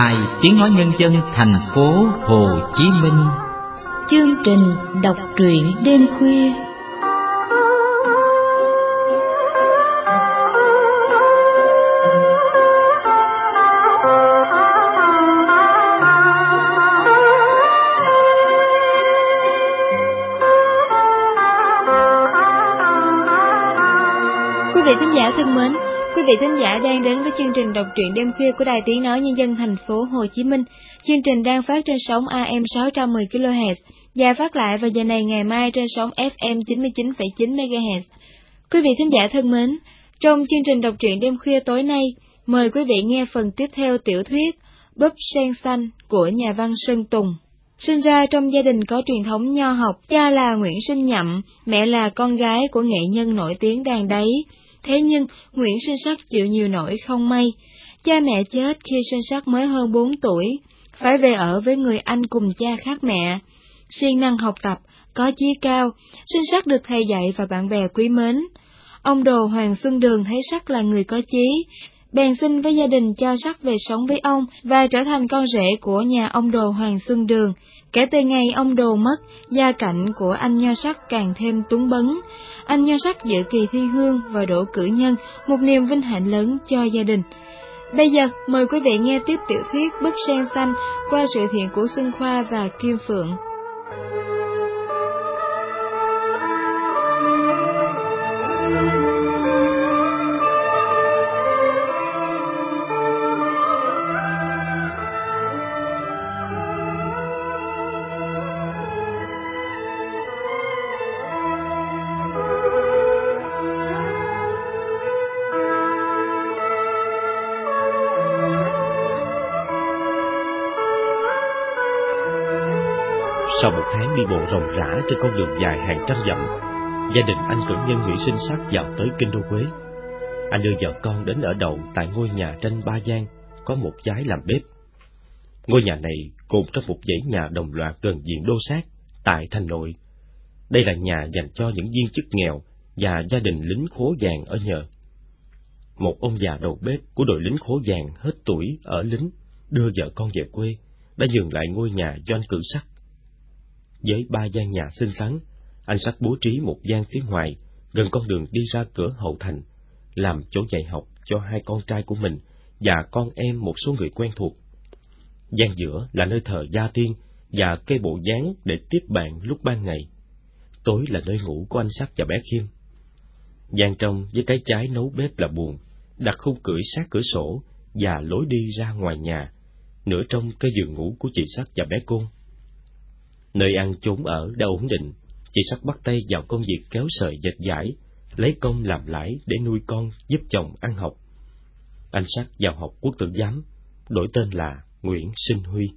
Đài Tiếng Nói Nhân dân thành phố Hồ Chí Minh. Chương trình đọc truyện đêm khuya. Quý vị thính giả thân mến, vị thính giả đang đến với chương trình đọc truyện đêm khuya của Đài Tiếng Nói Nhân dân thành phố Hồ Chí Minh. Chương trình đang phát trên sóng AM 610 kHz và phát lại vào giờ này ngày mai trên sóng FM 99,9 MHz. Quý vị thính giả thân mến, trong chương trình đọc truyện đêm khuya tối nay, mời quý vị nghe phần tiếp theo tiểu thuyết Búp sen xanh của nhà văn Sơn Tùng. Sinh ra trong gia đình có truyền thống nho học, cha là Nguyễn Sinh Nhậm, mẹ là con gái của nghệ nhân nổi tiếng đàn đáy. Thế nhưng, Nguyễn Sinh Sắc chịu nhiều nỗi không may. Cha mẹ chết khi Sinh Sắc mới hơn 4 tuổi, phải về ở với người anh cùng cha khác mẹ. siêng năng học tập, có chí cao, Sinh Sắc được thầy dạy và bạn bè quý mến. Ông đồ Hoàng Xuân Đường thấy Sắc là người có chí, bèn xin với gia đình cho Sắc về sống với ông và trở thành con rể của nhà ông đồ Hoàng Xuân Đường. Kể từ ngày ông đồ mất, gia cảnh của anh Nho Sắc càng thêm túng bấn. Anh Nho Sắc dự kỳ thi hương và đỗ cử nhân, một niềm vinh hạnh lớn cho gia đình. Bây giờ, mời quý vị nghe tiếp tiểu thuyết Bức sen xanh qua sự thiện của Xuân Khoa và Kim Phượng. Thank you. Tháng đi bộ ròng rã trên con đường dài hàng trăm dặm, gia đình anh cử nhân Nguyễn Sinh Sắc vào tới Kinh Đô Quế. Anh đưa vợ con đến ở đậu tại ngôi nhà tranh Ba Giang, có một trái làm bếp. Ngôi nhà này cùng trong một dãy nhà đồng loạt gần diện đô sát, tại thành nội. Đây là nhà dành cho những viên chức nghèo và gia đình lính khố vàng ở nhờ. Một ông già đầu bếp của đội lính khố vàng hết tuổi ở lính đưa vợ con về quê, đã dừng lại ngôi nhà do anh cử sắc với ba gian nhà xinh xắn, anh sắc bố trí một gian phía ngoài, gần con đường đi ra cửa hậu thành, làm chỗ dạy học cho hai con trai của mình và con em một số người quen thuộc. Gian giữa là nơi thờ gia tiên và cây bộ dáng để tiếp bạn lúc ban ngày. Tối là nơi ngủ của anh sắc và bé Khiêm. Gian trong với cái trái nấu bếp là buồn, đặt khung cửa sát cửa sổ và lối đi ra ngoài nhà, nửa trong cái giường ngủ của chị sắc và bé Côn. Nơi ăn chốn ở đã ổn định, chị sắp bắt tay vào công việc kéo sợi dệt giải, lấy công làm lãi để nuôi con giúp chồng ăn học. Anh sắc vào học quốc tử giám, đổi tên là Nguyễn Sinh Huy.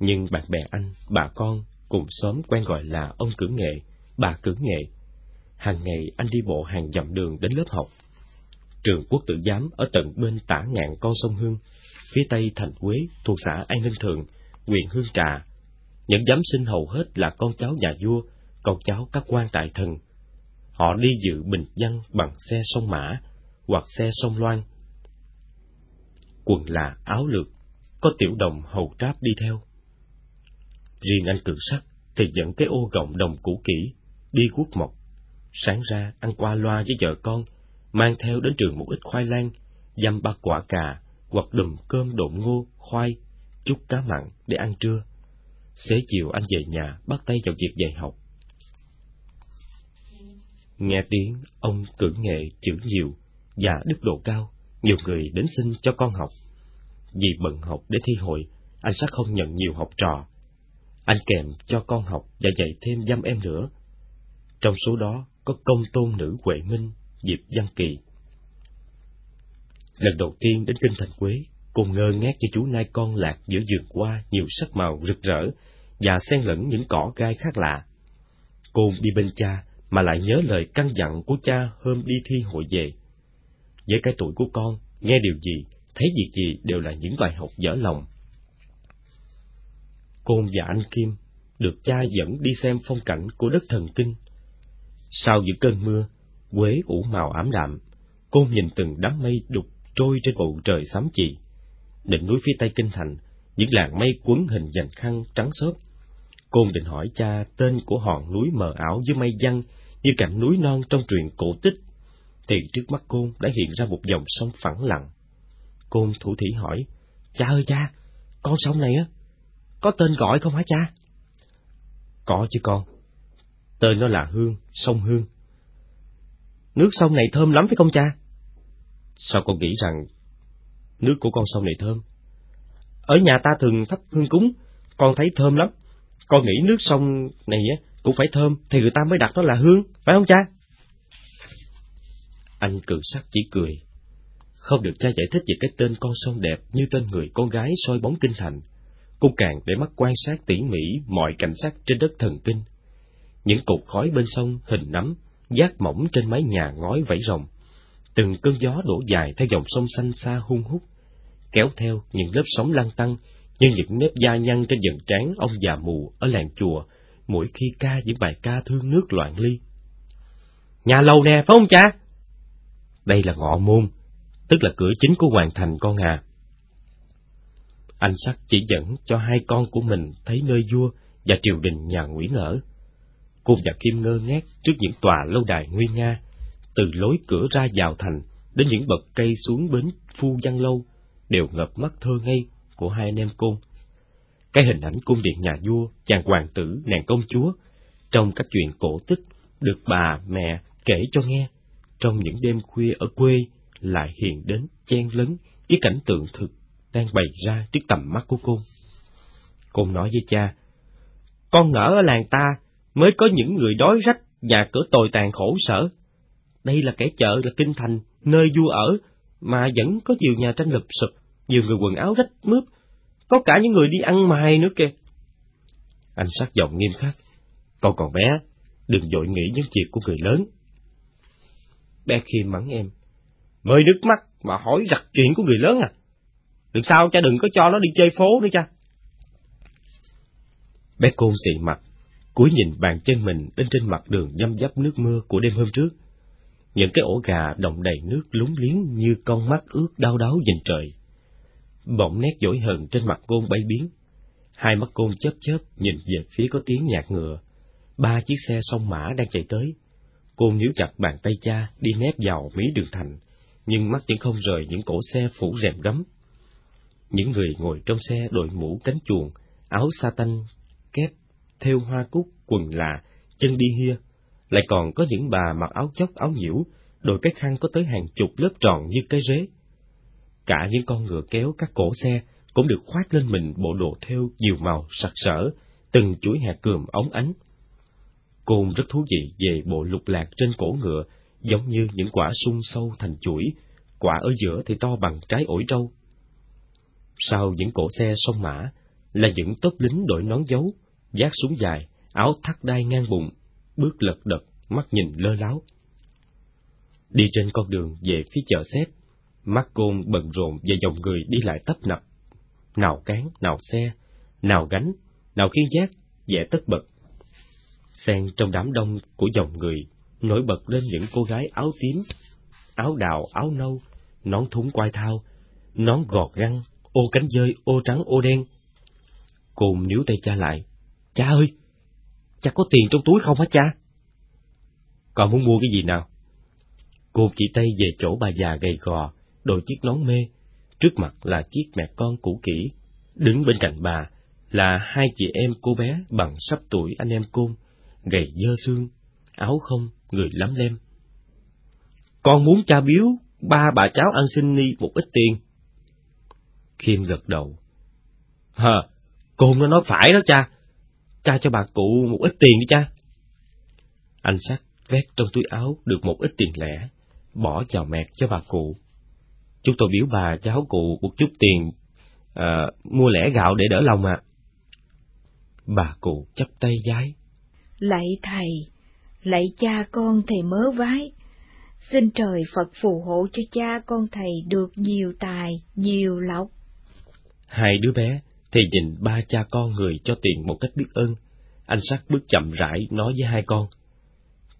Nhưng bạn bè anh, bà con cùng xóm quen gọi là ông cử nghệ, bà cử nghệ. Hàng ngày anh đi bộ hàng dặm đường đến lớp học. Trường quốc tử giám ở tận bên tả ngạn con sông Hương, phía tây thành Quế thuộc xã An Ninh Thượng, huyện Hương Trà, những giám sinh hầu hết là con cháu nhà vua, con cháu các quan đại thần. Họ đi dự bình dân bằng xe sông Mã hoặc xe sông Loan. Quần là áo lược, có tiểu đồng hầu tráp đi theo. Riêng anh cử sắc thì dẫn cái ô gọng đồng cũ kỹ, đi quốc mộc. Sáng ra ăn qua loa với vợ con, mang theo đến trường một ít khoai lang, dăm ba quả cà hoặc đùm cơm độn ngô, khoai, chút cá mặn để ăn trưa. Xế chiều anh về nhà bắt tay vào việc dạy học. Nghe tiếng ông cử nghệ chữ nhiều và đức độ cao, nhiều người đến xin cho con học. Vì bận học để thi hội, anh sắc không nhận nhiều học trò. Anh kèm cho con học và dạy thêm dăm em nữa. Trong số đó có công tôn nữ Huệ Minh, Diệp Văn Kỳ. Lần đầu tiên đến kinh thành Quế, cùng ngơ ngác cho chú nai con lạc giữa vườn hoa nhiều sắc màu rực rỡ và xen lẫn những cỏ gai khác lạ. Cô đi bên cha mà lại nhớ lời căn dặn của cha hôm đi thi hội về. Với cái tuổi của con, nghe điều gì, thấy việc gì đều là những bài học dở lòng. Côn và anh Kim được cha dẫn đi xem phong cảnh của đất thần kinh. Sau những cơn mưa, quế ủ màu ảm đạm, côn nhìn từng đám mây đục trôi trên bầu trời xám chì Đỉnh núi phía tây kinh thành, những làng mây quấn hình dành khăn trắng xốp. Côn định hỏi cha tên của hòn núi mờ ảo dưới mây văng như cảnh núi non trong truyện cổ tích, thì trước mắt Côn đã hiện ra một dòng sông phẳng lặng. Côn thủ thỉ hỏi, cha ơi cha, con sông này á, có tên gọi không hả cha? Có chứ con, tên nó là Hương, sông Hương. Nước sông này thơm lắm phải không cha? Sao con nghĩ rằng nước của con sông này thơm? Ở nhà ta thường thắp hương cúng, con thấy thơm lắm. Con nghĩ nước sông này á cũng phải thơm thì người ta mới đặt nó là hương, phải không cha? Anh cự sắc chỉ cười. Không được cha giải thích về cái tên con sông đẹp như tên người con gái soi bóng kinh thành. Cô càng để mắt quan sát tỉ mỉ mọi cảnh sắc trên đất thần kinh. Những cột khói bên sông hình nắm, giác mỏng trên mái nhà ngói vẫy rồng. Từng cơn gió đổ dài theo dòng sông xanh xa hung hút, kéo theo những lớp sóng lăn tăng như những nếp da nhăn trên dần trán ông già mù ở làng chùa mỗi khi ca những bài ca thương nước loạn ly. Nhà lầu nè, phải không cha? Đây là ngọ môn, tức là cửa chính của hoàng thành con à. Anh sắc chỉ dẫn cho hai con của mình thấy nơi vua và triều đình nhà Nguyễn ở. Cô và Kim ngơ ngác trước những tòa lâu đài nguyên nga, từ lối cửa ra vào thành đến những bậc cây xuống bến phu văn lâu, đều ngập mắt thơ ngây của hai anh em côn. Cái hình ảnh cung điện nhà vua, chàng hoàng tử, nàng công chúa, trong các chuyện cổ tích được bà, mẹ kể cho nghe, trong những đêm khuya ở quê lại hiện đến chen lấn cái cảnh tượng thực đang bày ra trước tầm mắt của cô. Cô nói với cha, con ngỡ ở làng ta mới có những người đói rách, nhà cửa tồi tàn khổ sở. Đây là kẻ chợ là kinh thành, nơi vua ở, mà vẫn có nhiều nhà tranh lụp sụp, nhiều người quần áo rách mướp, có cả những người đi ăn mài nữa kìa. Anh sát giọng nghiêm khắc, con còn bé, đừng dội nghĩ những chuyện của người lớn. Bé khi mắng em, mời nước mắt mà hỏi rặt chuyện của người lớn à. Được sao cha đừng có cho nó đi chơi phố nữa cha. Bé cô xị mặt, cúi nhìn bàn chân mình lên trên mặt đường nhâm dấp nước mưa của đêm hôm trước. Những cái ổ gà đồng đầy nước lúng liếng như con mắt ướt đau đớn nhìn trời. Bỗng nét dỗi hờn trên mặt côn bay biến. Hai mắt côn chớp chớp nhìn về phía có tiếng nhạc ngựa. Ba chiếc xe sông mã đang chạy tới. Côn níu chặt bàn tay cha đi nép vào mí đường thành, nhưng mắt vẫn không rời những cổ xe phủ rèm gấm. Những người ngồi trong xe đội mũ cánh chuồng, áo sa tanh, kép, thêu hoa cúc, quần là, chân đi hia. Lại còn có những bà mặc áo chóc áo nhiễu, đội cái khăn có tới hàng chục lớp tròn như cái rế. Cả những con ngựa kéo các cổ xe cũng được khoác lên mình bộ đồ thêu nhiều màu sặc sỡ, từng chuỗi hạt cườm óng ánh. Côn rất thú vị về bộ lục lạc trên cổ ngựa, giống như những quả sung sâu thành chuỗi, quả ở giữa thì to bằng trái ổi trâu. Sau những cổ xe sông mã là những tốp lính đội nón dấu, giác súng dài, áo thắt đai ngang bụng, bước lật đật, mắt nhìn lơ láo. Đi trên con đường về phía chợ xếp, mắt côn bận rộn và dòng người đi lại tấp nập. Nào cán, nào xe, nào gánh, nào khiên giác, dễ tất bật. Xen trong đám đông của dòng người, nổi bật lên những cô gái áo tím, áo đào, áo nâu, nón thúng quai thao, nón gọt găng, ô cánh dơi, ô trắng, ô đen. cùng níu tay cha lại. Cha ơi! Cha có tiền trong túi không hả cha? Con muốn mua cái gì nào? Cô chỉ tay về chỗ bà già gầy gò, đội chiếc nón mê, trước mặt là chiếc mẹ con cũ kỹ, đứng bên cạnh bà là hai chị em cô bé bằng sắp tuổi anh em côn, gầy dơ xương, áo không, người lắm lem. Con muốn cha biếu ba bà cháu ăn xin ni một ít tiền. Khiêm gật đầu. Hờ, côn nó nói phải đó cha. Cha cho bà cụ một ít tiền đi cha. Anh sắc vét trong túi áo được một ít tiền lẻ, bỏ vào mẹt cho bà cụ. Chúng tôi biểu bà cháu cụ một chút tiền à, mua lẻ gạo để đỡ lòng ạ. À. Bà cụ chắp tay giái. Lạy thầy, lạy cha con thầy mớ vái. Xin trời Phật phù hộ cho cha con thầy được nhiều tài, nhiều lộc. Hai đứa bé thì nhìn ba cha con người cho tiền một cách biết ơn. Anh sắc bước chậm rãi nói với hai con.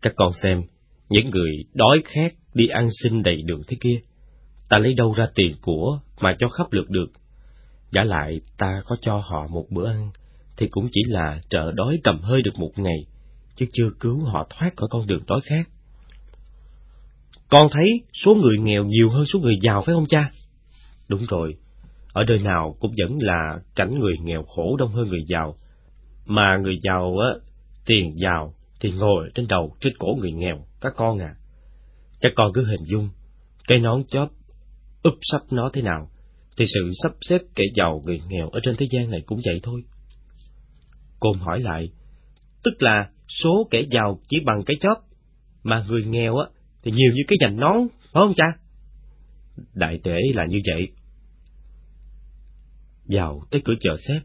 Các con xem, những người đói khát đi ăn xin đầy đường thế kia ta lấy đâu ra tiền của mà cho khắp lượt được. Giả lại ta có cho họ một bữa ăn, thì cũng chỉ là trợ đói cầm hơi được một ngày, chứ chưa cứu họ thoát khỏi con đường đói khát. Con thấy số người nghèo nhiều hơn số người giàu phải không cha? Đúng rồi, ở đời nào cũng vẫn là cảnh người nghèo khổ đông hơn người giàu. Mà người giàu á, tiền giàu thì ngồi trên đầu trên cổ người nghèo, các con à. Các con cứ hình dung, cái nón chóp úp sắp nó thế nào, thì sự sắp xếp kẻ giàu người nghèo ở trên thế gian này cũng vậy thôi. Côn hỏi lại, tức là số kẻ giàu chỉ bằng cái chóp, mà người nghèo á thì nhiều như cái dành nón, phải không cha? Đại thể là như vậy. Vào tới cửa chợ xếp,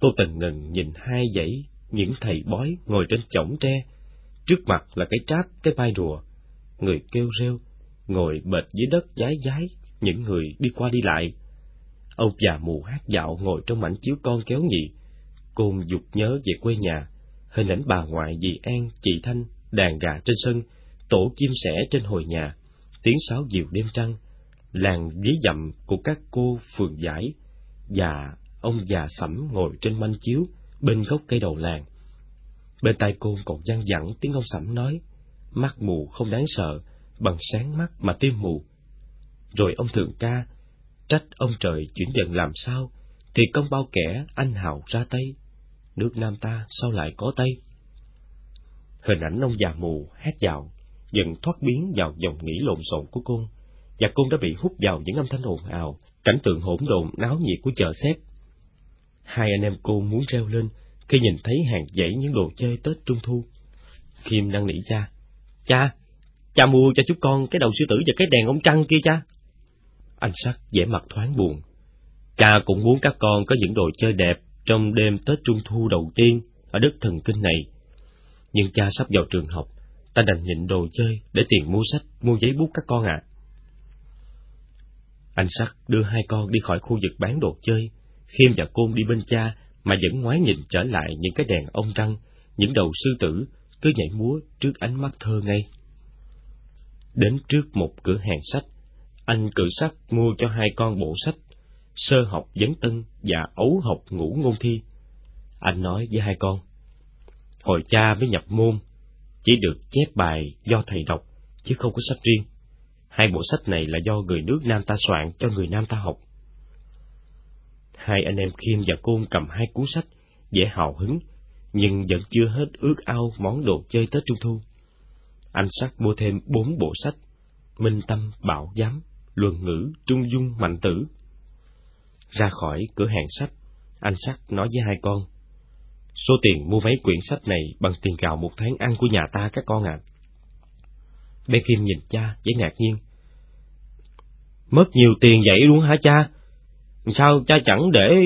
cô Tần Ngần nhìn hai dãy những thầy bói ngồi trên chõng tre, trước mặt là cái tráp, cái vai rùa, người kêu rêu, ngồi bệt dưới đất giái giái, những người đi qua đi lại. Ông già mù hát dạo ngồi trong mảnh chiếu con kéo nhị, côn dục nhớ về quê nhà, hình ảnh bà ngoại dì An, chị Thanh, đàn gà trên sân, tổ chim sẻ trên hồi nhà, tiếng sáo diều đêm trăng, làng dí dặm của các cô phường giải, và ông già sẫm ngồi trên manh chiếu bên gốc cây đầu làng. Bên tai côn còn văng vẳng tiếng ông sẫm nói, mắt mù không đáng sợ, bằng sáng mắt mà tim mù. Rồi ông thượng ca, trách ông trời chuyển dần làm sao, thì công bao kẻ anh hào ra tay. Nước Nam ta sao lại có tay? Hình ảnh ông già mù hét dạo, dần thoát biến vào dòng nghĩ lộn xộn của côn, và côn đã bị hút vào những âm thanh ồn ào, cảnh tượng hỗn độn náo nhiệt của chợ xếp. Hai anh em cô muốn reo lên khi nhìn thấy hàng dãy những đồ chơi Tết Trung Thu. Kim đang nỉ cha, cha, cha mua cho chúng con cái đầu sư tử và cái đèn ông trăng kia cha. Anh sắc vẻ mặt thoáng buồn. Cha cũng muốn các con có những đồ chơi đẹp trong đêm Tết Trung Thu đầu tiên ở đất thần kinh này. Nhưng cha sắp vào trường học, ta đành nhịn đồ chơi để tiền mua sách, mua giấy bút các con ạ. À. Anh sắc đưa hai con đi khỏi khu vực bán đồ chơi, Khiêm và Côn đi bên cha mà vẫn ngoái nhìn trở lại những cái đèn ông trăng, những đầu sư tử cứ nhảy múa trước ánh mắt thơ ngây. Đến trước một cửa hàng sách, anh cử sắt mua cho hai con bộ sách, sơ học vấn tân và ấu học ngũ ngôn thi. Anh nói với hai con, hồi cha mới nhập môn, chỉ được chép bài do thầy đọc, chứ không có sách riêng. Hai bộ sách này là do người nước Nam ta soạn cho người Nam ta học. Hai anh em Khiêm và Côn cầm hai cuốn sách, dễ hào hứng, nhưng vẫn chưa hết ước ao món đồ chơi Tết Trung Thu. Anh sắc mua thêm bốn bộ sách, Minh Tâm, Bảo Giám, Luận Ngữ, Trung Dung, Mạnh Tử. Ra khỏi cửa hàng sách, anh sắc nói với hai con, số tiền mua mấy quyển sách này bằng tiền gạo một tháng ăn của nhà ta các con ạ. À. Bé Kim nhìn cha với ngạc nhiên. Mất nhiều tiền vậy luôn hả cha? Sao cha chẳng để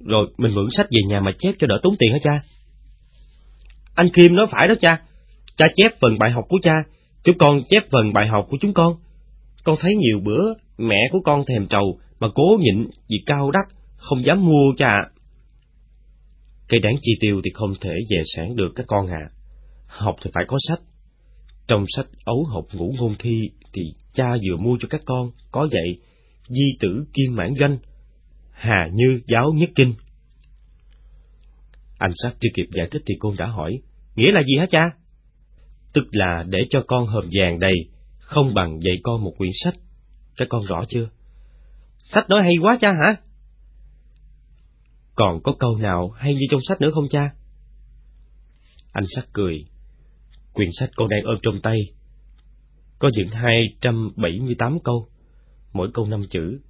rồi mình mượn sách về nhà mà chép cho đỡ tốn tiền hả cha? Anh Kim nói phải đó cha. Cha chép phần bài học của cha, chúng con chép phần bài học của chúng con. Con thấy nhiều bữa mẹ của con thèm trầu mà cố nhịn vì cao đắt, không dám mua cha. Cây đáng chi tiêu thì không thể về sản được các con à. Học thì phải có sách, trong sách ấu học ngũ ngôn thi thì cha vừa mua cho các con, có vậy, di tử kim mãn doanh, hà như giáo nhất kinh. Anh sắc chưa kịp giải thích thì cô đã hỏi, nghĩa là gì hả cha? Tức là để cho con hòm vàng đầy, không bằng dạy con một quyển sách. Các con rõ chưa? Sách nói hay quá cha hả? Còn có câu nào hay như trong sách nữa không cha? Anh sắc cười, Quyển sách con đang ôm trong tay. Có những 278 câu, mỗi câu năm chữ.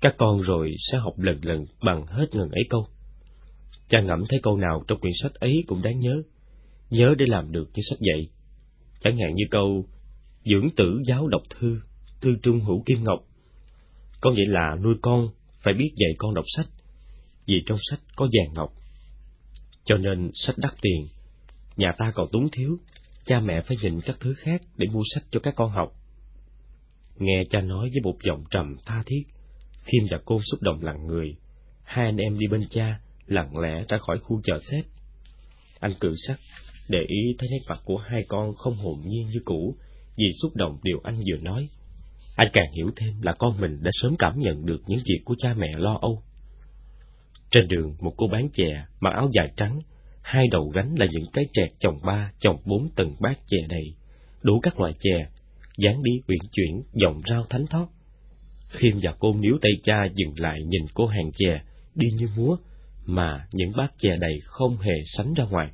Các con rồi sẽ học lần lần bằng hết ngần ấy câu. Cha ngẫm thấy câu nào trong quyển sách ấy cũng đáng nhớ, nhớ để làm được như sách dạy. Chẳng hạn như câu Dưỡng tử giáo đọc thư, thư trung hữu kim ngọc. Con vậy là nuôi con phải biết dạy con đọc sách, vì trong sách có vàng ngọc. Cho nên sách đắt tiền, nhà ta còn túng thiếu, cha mẹ phải nhìn các thứ khác để mua sách cho các con học. Nghe cha nói với một giọng trầm tha thiết, Khiêm và cô xúc động lặng người, hai anh em đi bên cha, lặng lẽ ra khỏi khu chợ xếp. Anh cử sắc, để ý thấy nét mặt của hai con không hồn nhiên như cũ, vì xúc động điều anh vừa nói. Anh càng hiểu thêm là con mình đã sớm cảm nhận được những việc của cha mẹ lo âu. Trên đường, một cô bán chè, mặc áo dài trắng, hai đầu gánh là những cái chè chồng ba, chồng bốn tầng bát chè đầy, đủ các loại chè, dáng đi uyển chuyển, dòng rau thánh thót. Khiêm và cô níu tay cha dừng lại nhìn cô hàng chè, đi như múa, mà những bát chè đầy không hề sánh ra ngoài.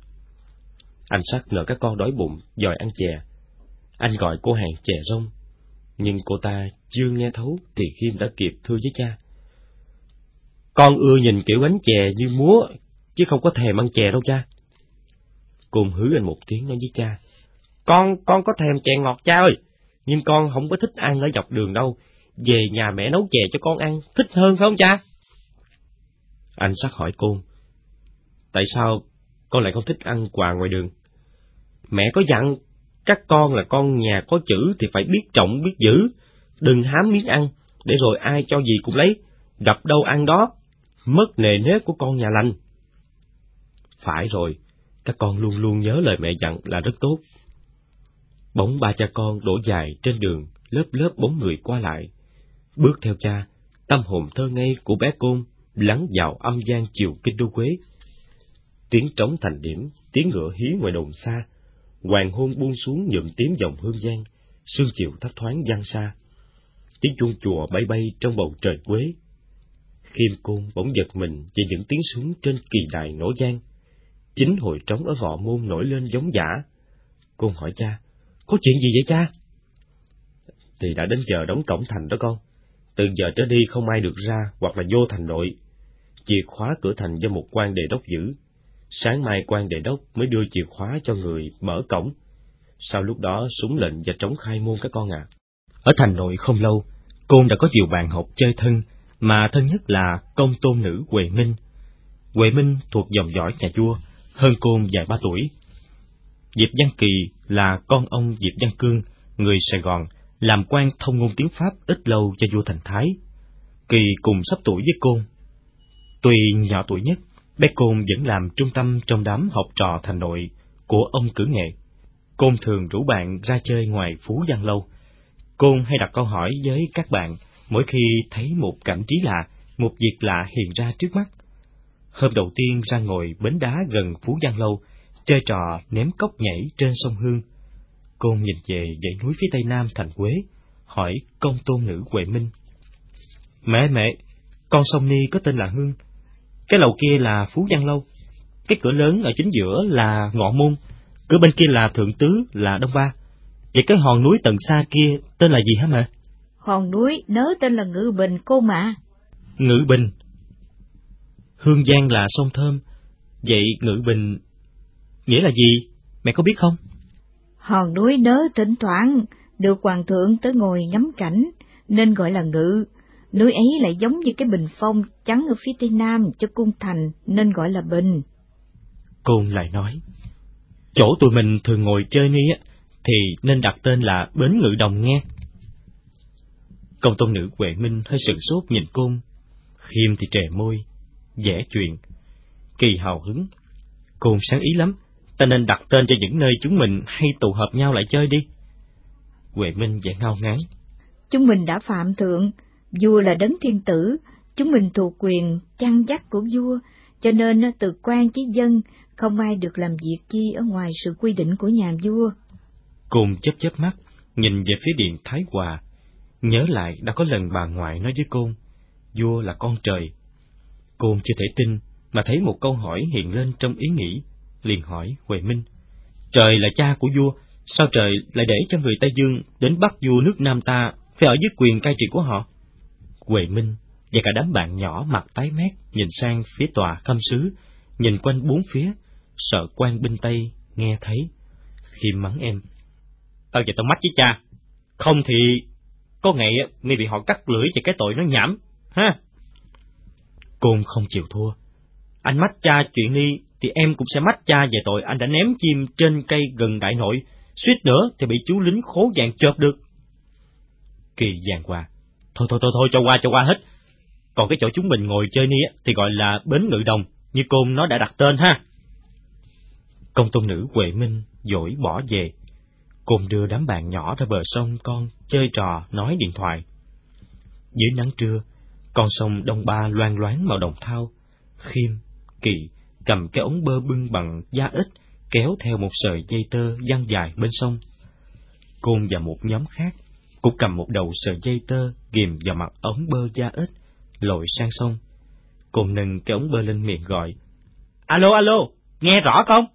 Anh sắc nợ các con đói bụng, dòi ăn chè. Anh gọi cô hàng chè rông, nhưng cô ta chưa nghe thấu thì Khiêm đã kịp thưa với cha. Con ưa nhìn kiểu bánh chè như múa, chứ không có thèm ăn chè đâu cha. côn hứ anh một tiếng nói với cha. Con, con có thèm chè ngọt cha ơi, nhưng con không có thích ăn ở dọc đường đâu. Về nhà mẹ nấu chè cho con ăn, thích hơn phải không cha? Anh sắc hỏi côn. Tại sao con lại không thích ăn quà ngoài đường? Mẹ có dặn các con là con nhà có chữ thì phải biết trọng biết giữ, đừng hám miếng ăn, để rồi ai cho gì cũng lấy, gặp đâu ăn đó, mất nề nếp của con nhà lành. Phải rồi, các con luôn luôn nhớ lời mẹ dặn là rất tốt. Bóng ba cha con đổ dài trên đường, lớp lớp bóng người qua lại. Bước theo cha, tâm hồn thơ ngây của bé côn lắng vào âm gian chiều kinh đô quế. Tiếng trống thành điểm, tiếng ngựa hí ngoài đồn xa, hoàng hôn buông xuống nhuộm tím dòng hương giang, sương chiều thấp thoáng gian xa. Tiếng chuông chùa bay bay trong bầu trời quế. Khiêm côn bỗng giật mình về những tiếng súng trên kỳ đài nổ giang. Chính hồi trống ở võ môn nổi lên giống giả. Con hỏi cha, có chuyện gì vậy cha? Thì đã đến giờ đóng cổng thành đó con. Từ giờ trở đi không ai được ra hoặc là vô thành nội. Chìa khóa cửa thành do một quan đề đốc giữ. Sáng mai quan đề đốc mới đưa chìa khóa cho người mở cổng. Sau lúc đó súng lệnh và trống khai môn các con ạ. À. Ở thành nội không lâu, Côn đã có nhiều bạn học chơi thân, mà thân nhất là công tôn nữ Huệ Minh. Huệ Minh thuộc dòng dõi nhà vua, hơn Côn vài ba tuổi. Diệp Văn Kỳ là con ông Diệp Văn Cương, người Sài Gòn, làm quan thông ngôn tiếng Pháp ít lâu cho vua Thành Thái. Kỳ cùng sắp tuổi với Côn. Tuy nhỏ tuổi nhất, bé Côn vẫn làm trung tâm trong đám học trò thành nội của ông cử nghệ. Côn thường rủ bạn ra chơi ngoài Phú Văn Lâu. Côn hay đặt câu hỏi với các bạn mỗi khi thấy một cảnh trí lạ, một việc lạ hiện ra trước mắt. Hôm đầu tiên ra ngồi bến đá gần Phú Văn Lâu, chơi trò ném cốc nhảy trên sông Hương. Côn nhìn về dãy núi phía tây nam thành Quế, hỏi công tôn nữ Huệ Minh. Mẹ mẹ, con sông Ni có tên là Hương, cái lầu kia là Phú Văn Lâu, cái cửa lớn ở chính giữa là Ngọ Môn, cửa bên kia là Thượng Tứ là Đông Ba. Vậy cái hòn núi tận xa kia tên là gì hả mẹ? Hòn núi nớ tên là Ngự Bình cô mà. Ngự Bình. Hương Giang là sông Thơm, vậy Ngự Bình nghĩa là gì? Mẹ có biết không? Hòn núi nớ thỉnh thoảng được hoàng thượng tới ngồi ngắm cảnh, nên gọi là ngự. Núi ấy lại giống như cái bình phong trắng ở phía tây nam cho cung thành, nên gọi là bình. Côn lại nói, chỗ tụi mình thường ngồi chơi ni á, thì nên đặt tên là Bến Ngự Đồng nghe. Công tôn nữ Huệ Minh hơi sừng sốt nhìn Côn, khiêm thì trề môi, vẽ chuyện. Kỳ hào hứng, Côn sáng ý lắm, ta nên đặt tên cho những nơi chúng mình hay tụ hợp nhau lại chơi đi. Huệ Minh vẻ ngao ngán. Chúng mình đã phạm thượng, vua là đấng thiên tử, chúng mình thuộc quyền chăn dắt của vua, cho nên từ quan chí dân không ai được làm việc chi ở ngoài sự quy định của nhà vua. Côn chớp chớp mắt, nhìn về phía điện Thái Hòa, nhớ lại đã có lần bà ngoại nói với Côn, vua là con trời. Côn chưa thể tin, mà thấy một câu hỏi hiện lên trong ý nghĩ, liền hỏi Huệ Minh. Trời là cha của vua, sao trời lại để cho người Tây Dương đến bắt vua nước Nam ta phải ở dưới quyền cai trị của họ? Huệ Minh và cả đám bạn nhỏ mặt tái mét nhìn sang phía tòa khâm sứ, nhìn quanh bốn phía, sợ quan binh Tây nghe thấy. Khi mắng em, tao giờ tao mắt với cha, không thì có ngày mi bị họ cắt lưỡi về cái tội nó nhảm, ha? Côn không chịu thua. Anh mắt cha chuyện đi thì em cũng sẽ mách cha về tội anh đã ném chim trên cây gần đại nội, suýt nữa thì bị chú lính khố dạng chộp được. Kỳ giàn qua, thôi thôi thôi thôi cho qua cho qua hết. Còn cái chỗ chúng mình ngồi chơi ni thì gọi là bến ngự đồng, như côn nó đã đặt tên ha. Công tôn nữ Huệ Minh dỗi bỏ về, Côn đưa đám bạn nhỏ ra bờ sông con chơi trò nói điện thoại. Dưới nắng trưa, con sông Đông Ba loan loáng màu đồng thau, Khiêm, Kỳ cầm cái ống bơ bưng bằng da ếch kéo theo một sợi dây tơ dang dài bên sông. Côn và một nhóm khác cũng cầm một đầu sợi dây tơ ghìm vào mặt ống bơ da ếch, lội sang sông. Côn nâng cái ống bơ lên miệng gọi. Alo, alo, nghe rõ không?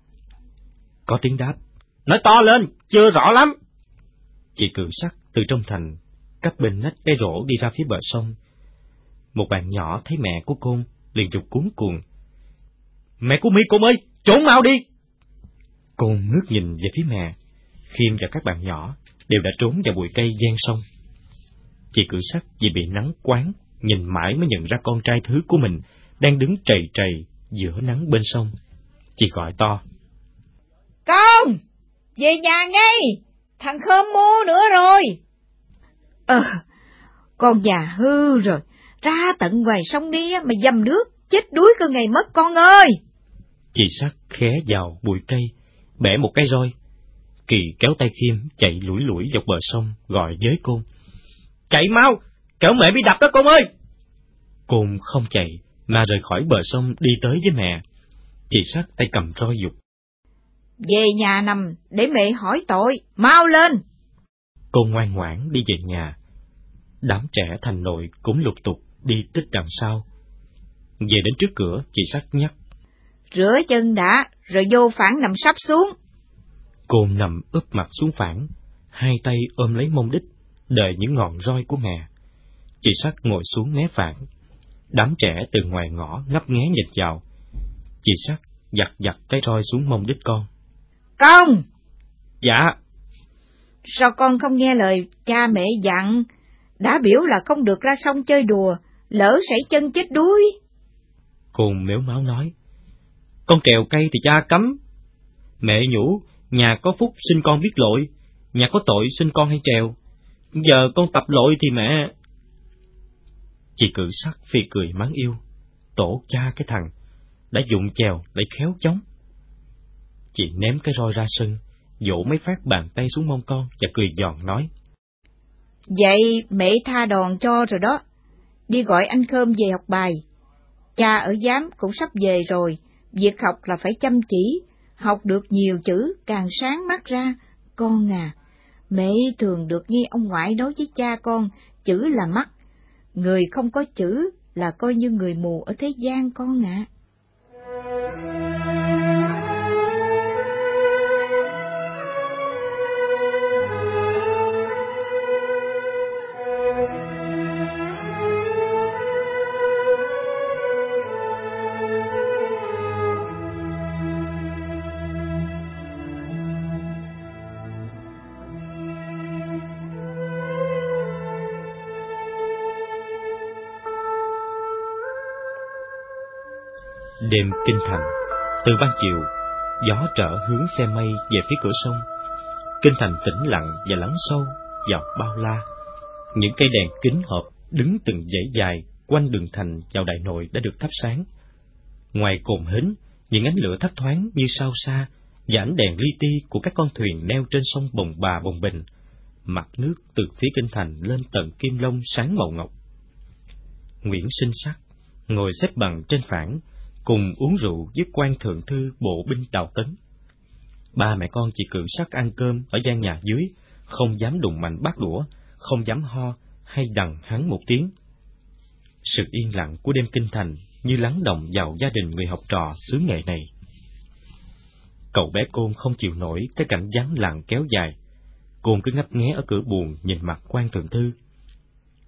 Có tiếng đáp. Nói to lên, chưa rõ lắm. Chị cự sắc từ trong thành, cắp bên nách cái rổ đi ra phía bờ sông. Một bạn nhỏ thấy mẹ của côn, liền dục cuốn cuồng. Mẹ của mi côn ơi, trốn mau đi! Côn ngước nhìn về phía mẹ, Khiêm và các bạn nhỏ đều đã trốn vào bụi cây gian sông. Chị cử sắc vì bị nắng quán, nhìn mãi mới nhận ra con trai thứ của mình đang đứng trầy trầy giữa nắng bên sông. Chị gọi to. Con! Về nhà ngay! Thằng Khơm mua nữa rồi! Ờ, con già hư rồi, ra tận ngoài sông đi mà dầm nước, chết đuối cơ ngày mất con ơi! Chị sắc khé vào bụi cây, bẻ một cái roi. Kỳ kéo tay Khiêm chạy lủi lủi dọc bờ sông, gọi với côn. Chạy mau, kẻo mẹ bị đập đó con ơi! Côn không chạy, mà rời khỏi bờ sông đi tới với mẹ. Chị sắc tay cầm roi dục. Về nhà nằm để mẹ hỏi tội, mau lên! Côn ngoan ngoãn đi về nhà. Đám trẻ thành nội cũng lục tục đi tích đằng sau. Về đến trước cửa, chị sắc nhắc. Rửa chân đã, rồi vô phản nằm sắp xuống. Côn nằm úp mặt xuống phản, hai tay ôm lấy mông đích, đợi những ngọn roi của mẹ. Chị sắc ngồi xuống mé phản. Đám trẻ từ ngoài ngõ ngấp nghé nhìn vào. Chị sắc giặt giặt cái roi xuống mông đích con. Con! Dạ. Sao con không nghe lời cha mẹ dặn, đã biểu là không được ra sông chơi đùa, lỡ sảy chân chết đuối. Côn méo máu nói. Con trèo cây thì cha cấm. Mẹ nhủ, nhà có phúc sinh con biết lội, nhà có tội sinh con hay trèo. Giờ con tập lội thì mẹ... Chị cự sắc phi cười mắng yêu, tổ cha cái thằng, đã dụng chèo để khéo chống. Chị ném cái roi ra sân, dỗ mấy phát bàn tay xuống mông con và cười giòn nói. Vậy mẹ tha đòn cho rồi đó, đi gọi anh Khơm về học bài. Cha ở giám cũng sắp về rồi, việc học là phải chăm chỉ, học được nhiều chữ càng sáng mắt ra, con à. Mẹ thường được nghe ông ngoại nói với cha con, chữ là mắt, người không có chữ là coi như người mù ở thế gian con ạ. Đêm kinh thành, từ ban chiều, gió trở hướng xe mây về phía cửa sông. Kinh thành tĩnh lặng và lắng sâu vào bao la. Những cây đèn kính hộp đứng từng dãy dài quanh đường thành vào đại nội đã được thắp sáng. Ngoài cồn hến, những ánh lửa thấp thoáng như sao xa và ánh đèn li ti của các con thuyền neo trên sông bồng bà bồng bình. Mặt nước từ phía kinh thành lên tận kim long sáng màu ngọc. Nguyễn sinh sắc ngồi xếp bằng trên phản cùng uống rượu với quan thượng thư bộ binh đào tấn. Ba mẹ con chỉ cự sắc ăn cơm ở gian nhà dưới, không dám đụng mạnh bát đũa, không dám ho hay đằng hắn một tiếng. Sự yên lặng của đêm kinh thành như lắng động vào gia đình người học trò xứ nghệ này. Cậu bé Côn không chịu nổi cái cảnh vắng lặng kéo dài. Côn cứ ngấp nghé ở cửa buồn nhìn mặt quan thượng thư.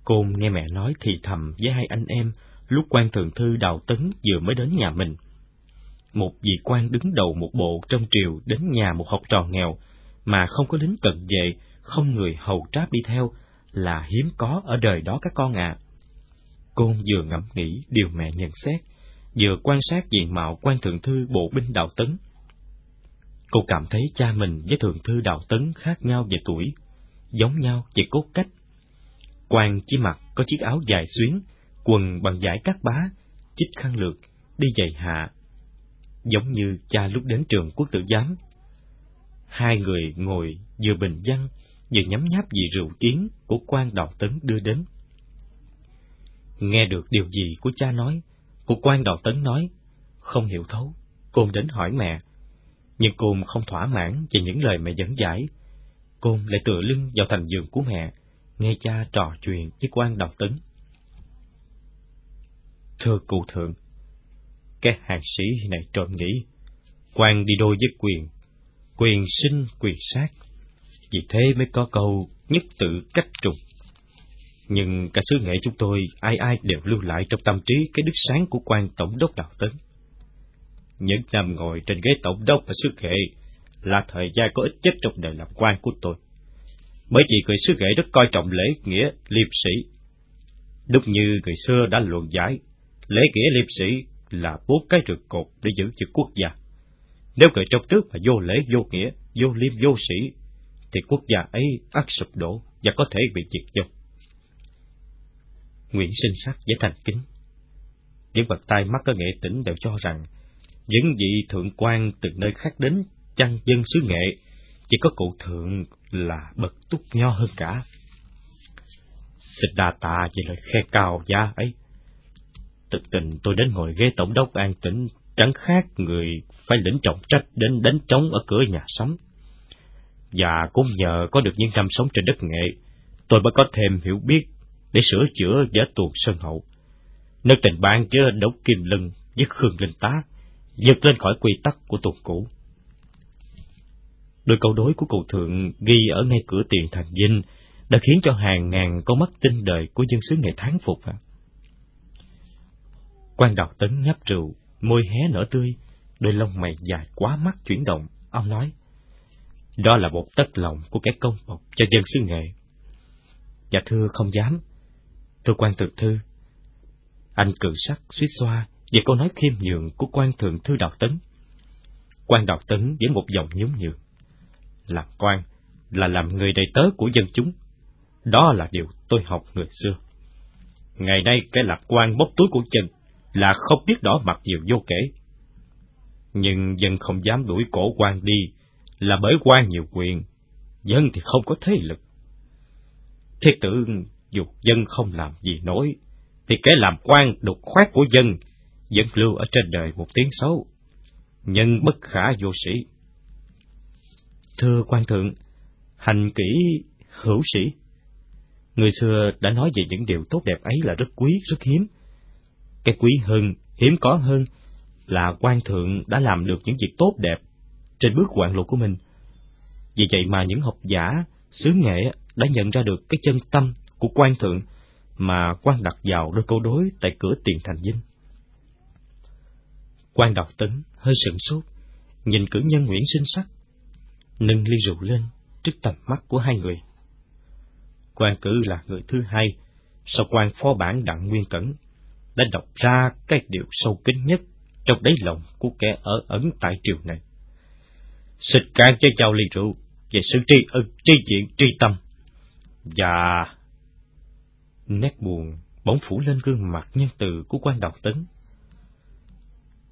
Côn nghe mẹ nói thì thầm với hai anh em lúc quan thượng thư Đào Tấn vừa mới đến nhà mình. Một vị quan đứng đầu một bộ trong triều đến nhà một học trò nghèo, mà không có lính cận vệ, không người hầu tráp đi theo, là hiếm có ở đời đó các con ạ. À. Côn vừa ngẫm nghĩ điều mẹ nhận xét, vừa quan sát diện mạo quan thượng thư bộ binh Đào Tấn. Cô cảm thấy cha mình với thượng thư Đào Tấn khác nhau về tuổi, giống nhau về cốt cách. Quan chỉ mặc có chiếc áo dài xuyến, quần bằng giải cắt bá, chích khăn lược, đi giày hạ, giống như cha lúc đến trường quốc tử giám. Hai người ngồi vừa bình dân vừa nhấm nháp vị rượu kiến của quan đạo tấn đưa đến. Nghe được điều gì của cha nói, của quan đạo tấn nói, không hiểu thấu, Côn đến hỏi mẹ. Nhưng Côn không thỏa mãn về những lời mẹ dẫn giải. Côn lại tựa lưng vào thành giường của mẹ, nghe cha trò chuyện với quan đạo tấn. Thưa cụ thượng, cái hàng sĩ này trộm nghĩ, quan đi đôi với quyền, quyền sinh quyền sát, vì thế mới có câu nhất tự cách trùng. Nhưng cả sứ nghệ chúng tôi ai ai đều lưu lại trong tâm trí cái đức sáng của quan tổng đốc đạo tấn. Những năm ngồi trên ghế tổng đốc ở sứ nghệ là thời gian có ích nhất trong đời làm quan của tôi. Bởi vì người sứ nghệ rất coi trọng lễ nghĩa liêm sĩ. Đúng như người xưa đã luận giải, lễ nghĩa liêm sĩ là bốn cái rực cột để giữ cho quốc gia. Nếu người trong trước mà vô lễ, vô nghĩa, vô liêm, vô sĩ, thì quốc gia ấy ắt sụp đổ và có thể bị diệt vong. Nguyễn sinh sắc với thành kính. Những bậc tai mắt ở nghệ tỉnh đều cho rằng những vị thượng quan từ nơi khác đến chăn dân xứ nghệ chỉ có cụ thượng là bậc túc nho hơn cả. Xin đa tạ về lời khe cao giá ấy. Thực tình tôi đến ngồi ghế tổng đốc an tĩnh chẳng khác người phải lĩnh trọng trách đến đánh trống ở cửa nhà sống. Và cũng nhờ có được những năm sống trên đất nghệ, tôi mới có thêm hiểu biết để sửa chữa giả tuồng sơn hậu. Nơi tình bạn chứa đấu kim lân với khương linh tá, vượt lên khỏi quy tắc của tuồng cũ. Đôi câu đối của cụ thượng ghi ở ngay cửa tiền thành dinh đã khiến cho hàng ngàn con mắt tinh đời của dân xứ nghệ thán phục. À. Quan đạo tấn nhấp rượu, môi hé nở tươi, đôi lông mày dài quá mắt chuyển động, ông nói. Đó là một tất lòng của kẻ công bộc cho dân xứ nghệ. Dạ thưa không dám. Thưa quan thượng thư, anh cự sắc suýt xoa về câu nói khiêm nhường của quan thượng thư đạo Tấn. Quan đạo Tấn với một giọng nhún nhường. Làm quan là làm người đầy tớ của dân chúng. Đó là điều tôi học người xưa. Ngày nay cái lạc quan bóc túi của chân là không biết đỏ mặt nhiều vô kể. Nhưng dân không dám đuổi cổ quan đi là bởi quan nhiều quyền, dân thì không có thế lực. Thiết tử dù dân không làm gì nổi, thì kẻ làm quan đục khoát của dân vẫn lưu ở trên đời một tiếng xấu. Nhân bất khả vô sĩ. Thưa quan thượng, hành kỹ hữu sĩ. Người xưa đã nói về những điều tốt đẹp ấy là rất quý, rất hiếm. Cái quý hơn, hiếm có hơn là quan thượng đã làm được những việc tốt đẹp trên bước hoạn lộ của mình. Vì vậy mà những học giả, xứ nghệ đã nhận ra được cái chân tâm của quan thượng mà quan đặt vào đôi câu đối tại cửa tiền thành dinh. Quan đọc tấn hơi sửng sốt, nhìn cử nhân Nguyễn sinh sắc, nâng ly rượu lên trước tầm mắt của hai người. Quan cử là người thứ hai, sau quan phó bản Đặng Nguyên Cẩn, đã đọc ra cái điều sâu kín nhất trong đáy lòng của kẻ ở ẩn tại triều này. Xịt can cho chào ly rượu về sự tri ân, tri diện, tri tâm. Và... Nét buồn bỗng phủ lên gương mặt nhân từ của quan đọc tấn.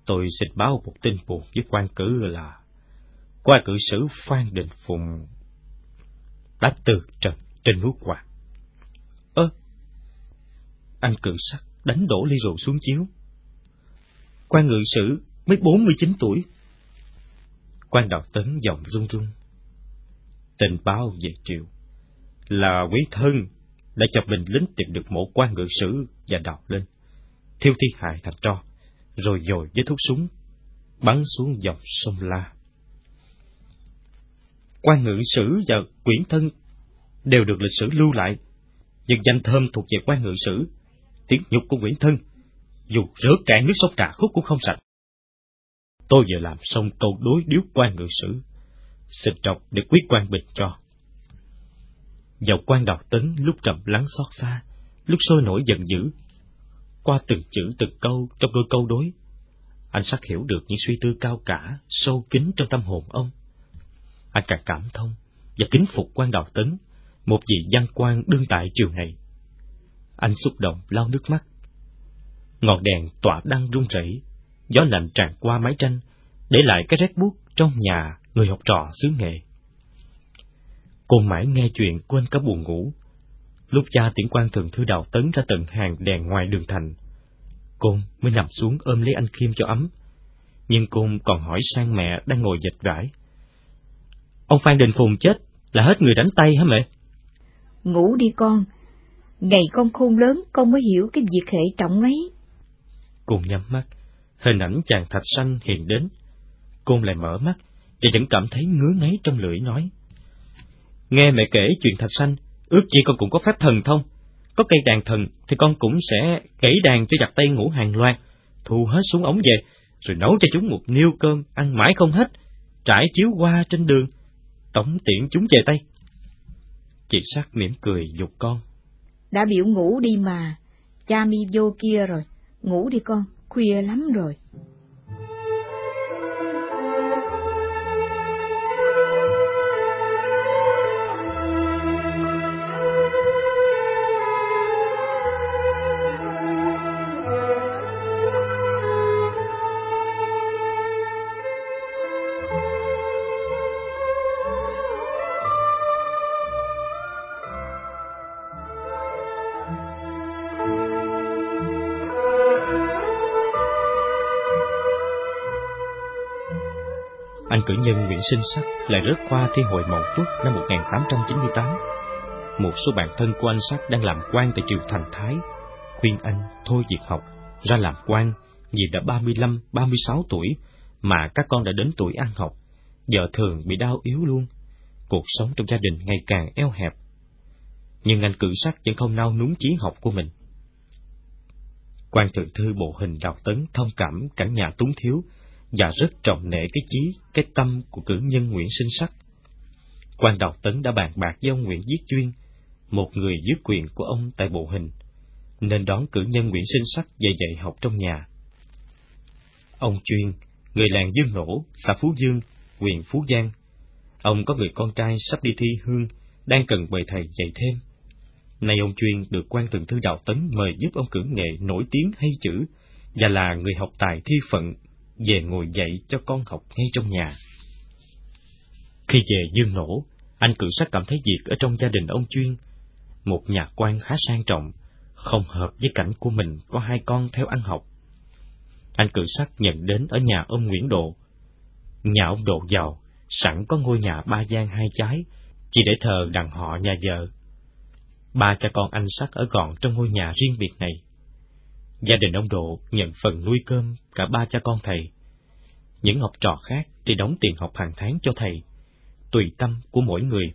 Tôi xin báo một tin buồn với quan cử là qua cử sử Phan Đình Phùng đã từ trần trên núi quạt. Ơ! anh cử sắc đánh đổ ly rượu xuống chiếu. Quan ngự sử mới bốn mươi chín tuổi. Quan đạo tấn giọng run run. Tình báo về triệu là quý thân đã cho mình lính tìm được mộ quan ngự sử và đào lên, thiêu thi hại thành tro, rồi dồi với thuốc súng, bắn xuống dòng sông La. Quan ngự sử và quyển thân đều được lịch sử lưu lại, nhưng danh thơm thuộc về quan ngự sử, tiếng nhục của Nguyễn Thân, dù rửa cạn nước sông Trà Khúc cũng không sạch. Tôi vừa làm xong câu đối điếu quan ngự sử, xin trọng để quý quan bình cho. Dầu quan đọc tấn lúc trầm lắng xót xa, lúc sôi nổi giận dữ. Qua từng chữ từng câu trong đôi câu đối, anh sắc hiểu được những suy tư cao cả, sâu kín trong tâm hồn ông. Anh càng cảm thông và kính phục quan đào tấn, một vị văn quan đương tại triều này. Anh xúc động lau nước mắt. Ngọn đèn tỏa đăng rung rẩy, gió lạnh tràn qua mái tranh, để lại cái rét buốt trong nhà người học trò xứ nghệ. Cô mãi nghe chuyện quên cả buồn ngủ. Lúc cha tiễn quan thường thư đào tấn ra tận hàng đèn ngoài đường thành, Côn mới nằm xuống ôm lấy anh Khiêm cho ấm. Nhưng Côn còn hỏi sang mẹ đang ngồi dịch vải. Ông Phan Đình Phùng chết là hết người đánh tay hả mẹ? Ngủ đi con. Ngày con khôn lớn, con mới hiểu cái việc hệ trọng ấy. Côn nhắm mắt, hình ảnh chàng thạch xanh hiện đến. Côn lại mở mắt, và vẫn cảm thấy ngứa ngáy trong lưỡi nói. Nghe mẹ kể chuyện thạch xanh, ước gì con cũng có phép thần thông. Có cây đàn thần thì con cũng sẽ gãy đàn cho giặc Tây ngủ hàng loạt, thu hết xuống ống về, rồi nấu cho chúng một niêu cơm ăn mãi không hết, trải chiếu qua trên đường, tổng tiện chúng về Tây. Chị sắc mỉm cười dục con. Đã biểu ngủ đi mà, cha mi vô kia rồi, ngủ đi con, khuya lắm rồi. Cử nhân Nguyễn Sinh Sắc lại rớt qua thi hội Mậu Tuất năm 1898. Một số bạn thân của anh Sắc đang làm quan tại triều Thành Thái, khuyên anh thôi việc học, ra làm quan vì đã 35, 36 tuổi mà các con đã đến tuổi ăn học, vợ thường bị đau yếu luôn, cuộc sống trong gia đình ngày càng eo hẹp. Nhưng anh cử sắc vẫn không nao núng chí học của mình. Quan thượng thư bộ hình đào tấn thông cảm cảnh nhà túng thiếu và rất trọng nể cái chí, cái tâm của cử nhân Nguyễn Sinh Sắc. Quan Đạo Tấn đã bàn bạc với ông Nguyễn Viết Chuyên, một người dưới quyền của ông tại bộ hình, nên đón cử nhân Nguyễn Sinh Sắc về dạy học trong nhà. Ông Chuyên, người làng Dương Nổ, xã Phú Dương, huyện Phú Giang. Ông có người con trai sắp đi thi hương, đang cần bề thầy dạy thêm. Nay ông Chuyên được quan thượng thư Đạo Tấn mời giúp ông cử nghệ nổi tiếng hay chữ, và là người học tài thi phận về ngồi dạy cho con học ngay trong nhà. Khi về Dương Nổ, anh cử sắc cảm thấy việc ở trong gia đình ông Chuyên, một nhà quan khá sang trọng, không hợp với cảnh của mình có hai con theo ăn học. Anh cử sắc nhận đến ở nhà ông Nguyễn Độ. Nhà ông Độ giàu, sẵn có ngôi nhà ba gian hai trái, chỉ để thờ đàn họ nhà vợ. Ba cha con anh sắc ở gọn trong ngôi nhà riêng biệt này. Gia đình ông Độ nhận phần nuôi cơm cả ba cha con thầy. Những học trò khác thì đóng tiền học hàng tháng cho thầy, tùy tâm của mỗi người.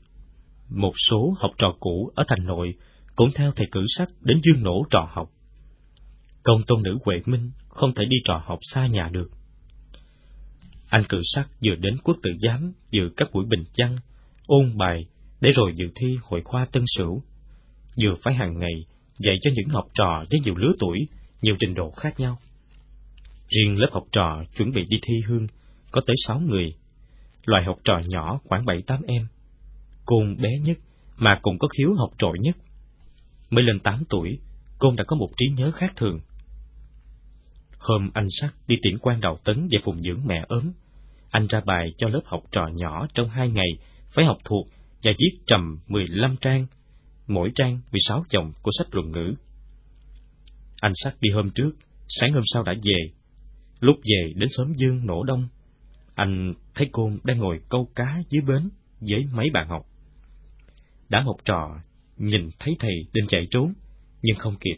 Một số học trò cũ ở thành nội cũng theo thầy cử sắc đến dương nổ trò học. Công tôn nữ Huệ Minh không thể đi trò học xa nhà được. Anh cử sắc vừa đến quốc tự giám dự các buổi bình văn, ôn bài để rồi dự thi hội khoa tân sửu. Vừa phải hàng ngày dạy cho những học trò với nhiều lứa tuổi nhiều trình độ khác nhau. Riêng lớp học trò chuẩn bị đi thi hương có tới sáu người, loại học trò nhỏ khoảng bảy tám em. Côn bé nhất mà cũng có khiếu học trội nhất. Mới lên tám tuổi, Côn đã có một trí nhớ khác thường. Hôm anh sắc đi tiễn quan đầu tấn về phụng dưỡng mẹ ốm, anh ra bài cho lớp học trò nhỏ trong hai ngày phải học thuộc và viết trầm mười lăm trang, mỗi trang mười sáu dòng của sách luận ngữ. Anh sắc đi hôm trước, sáng hôm sau đã về. Lúc về đến xóm Dương nổ đông, anh thấy Côn đang ngồi câu cá dưới bến với mấy bạn học. Đám học trò nhìn thấy thầy định chạy trốn, nhưng không kịp.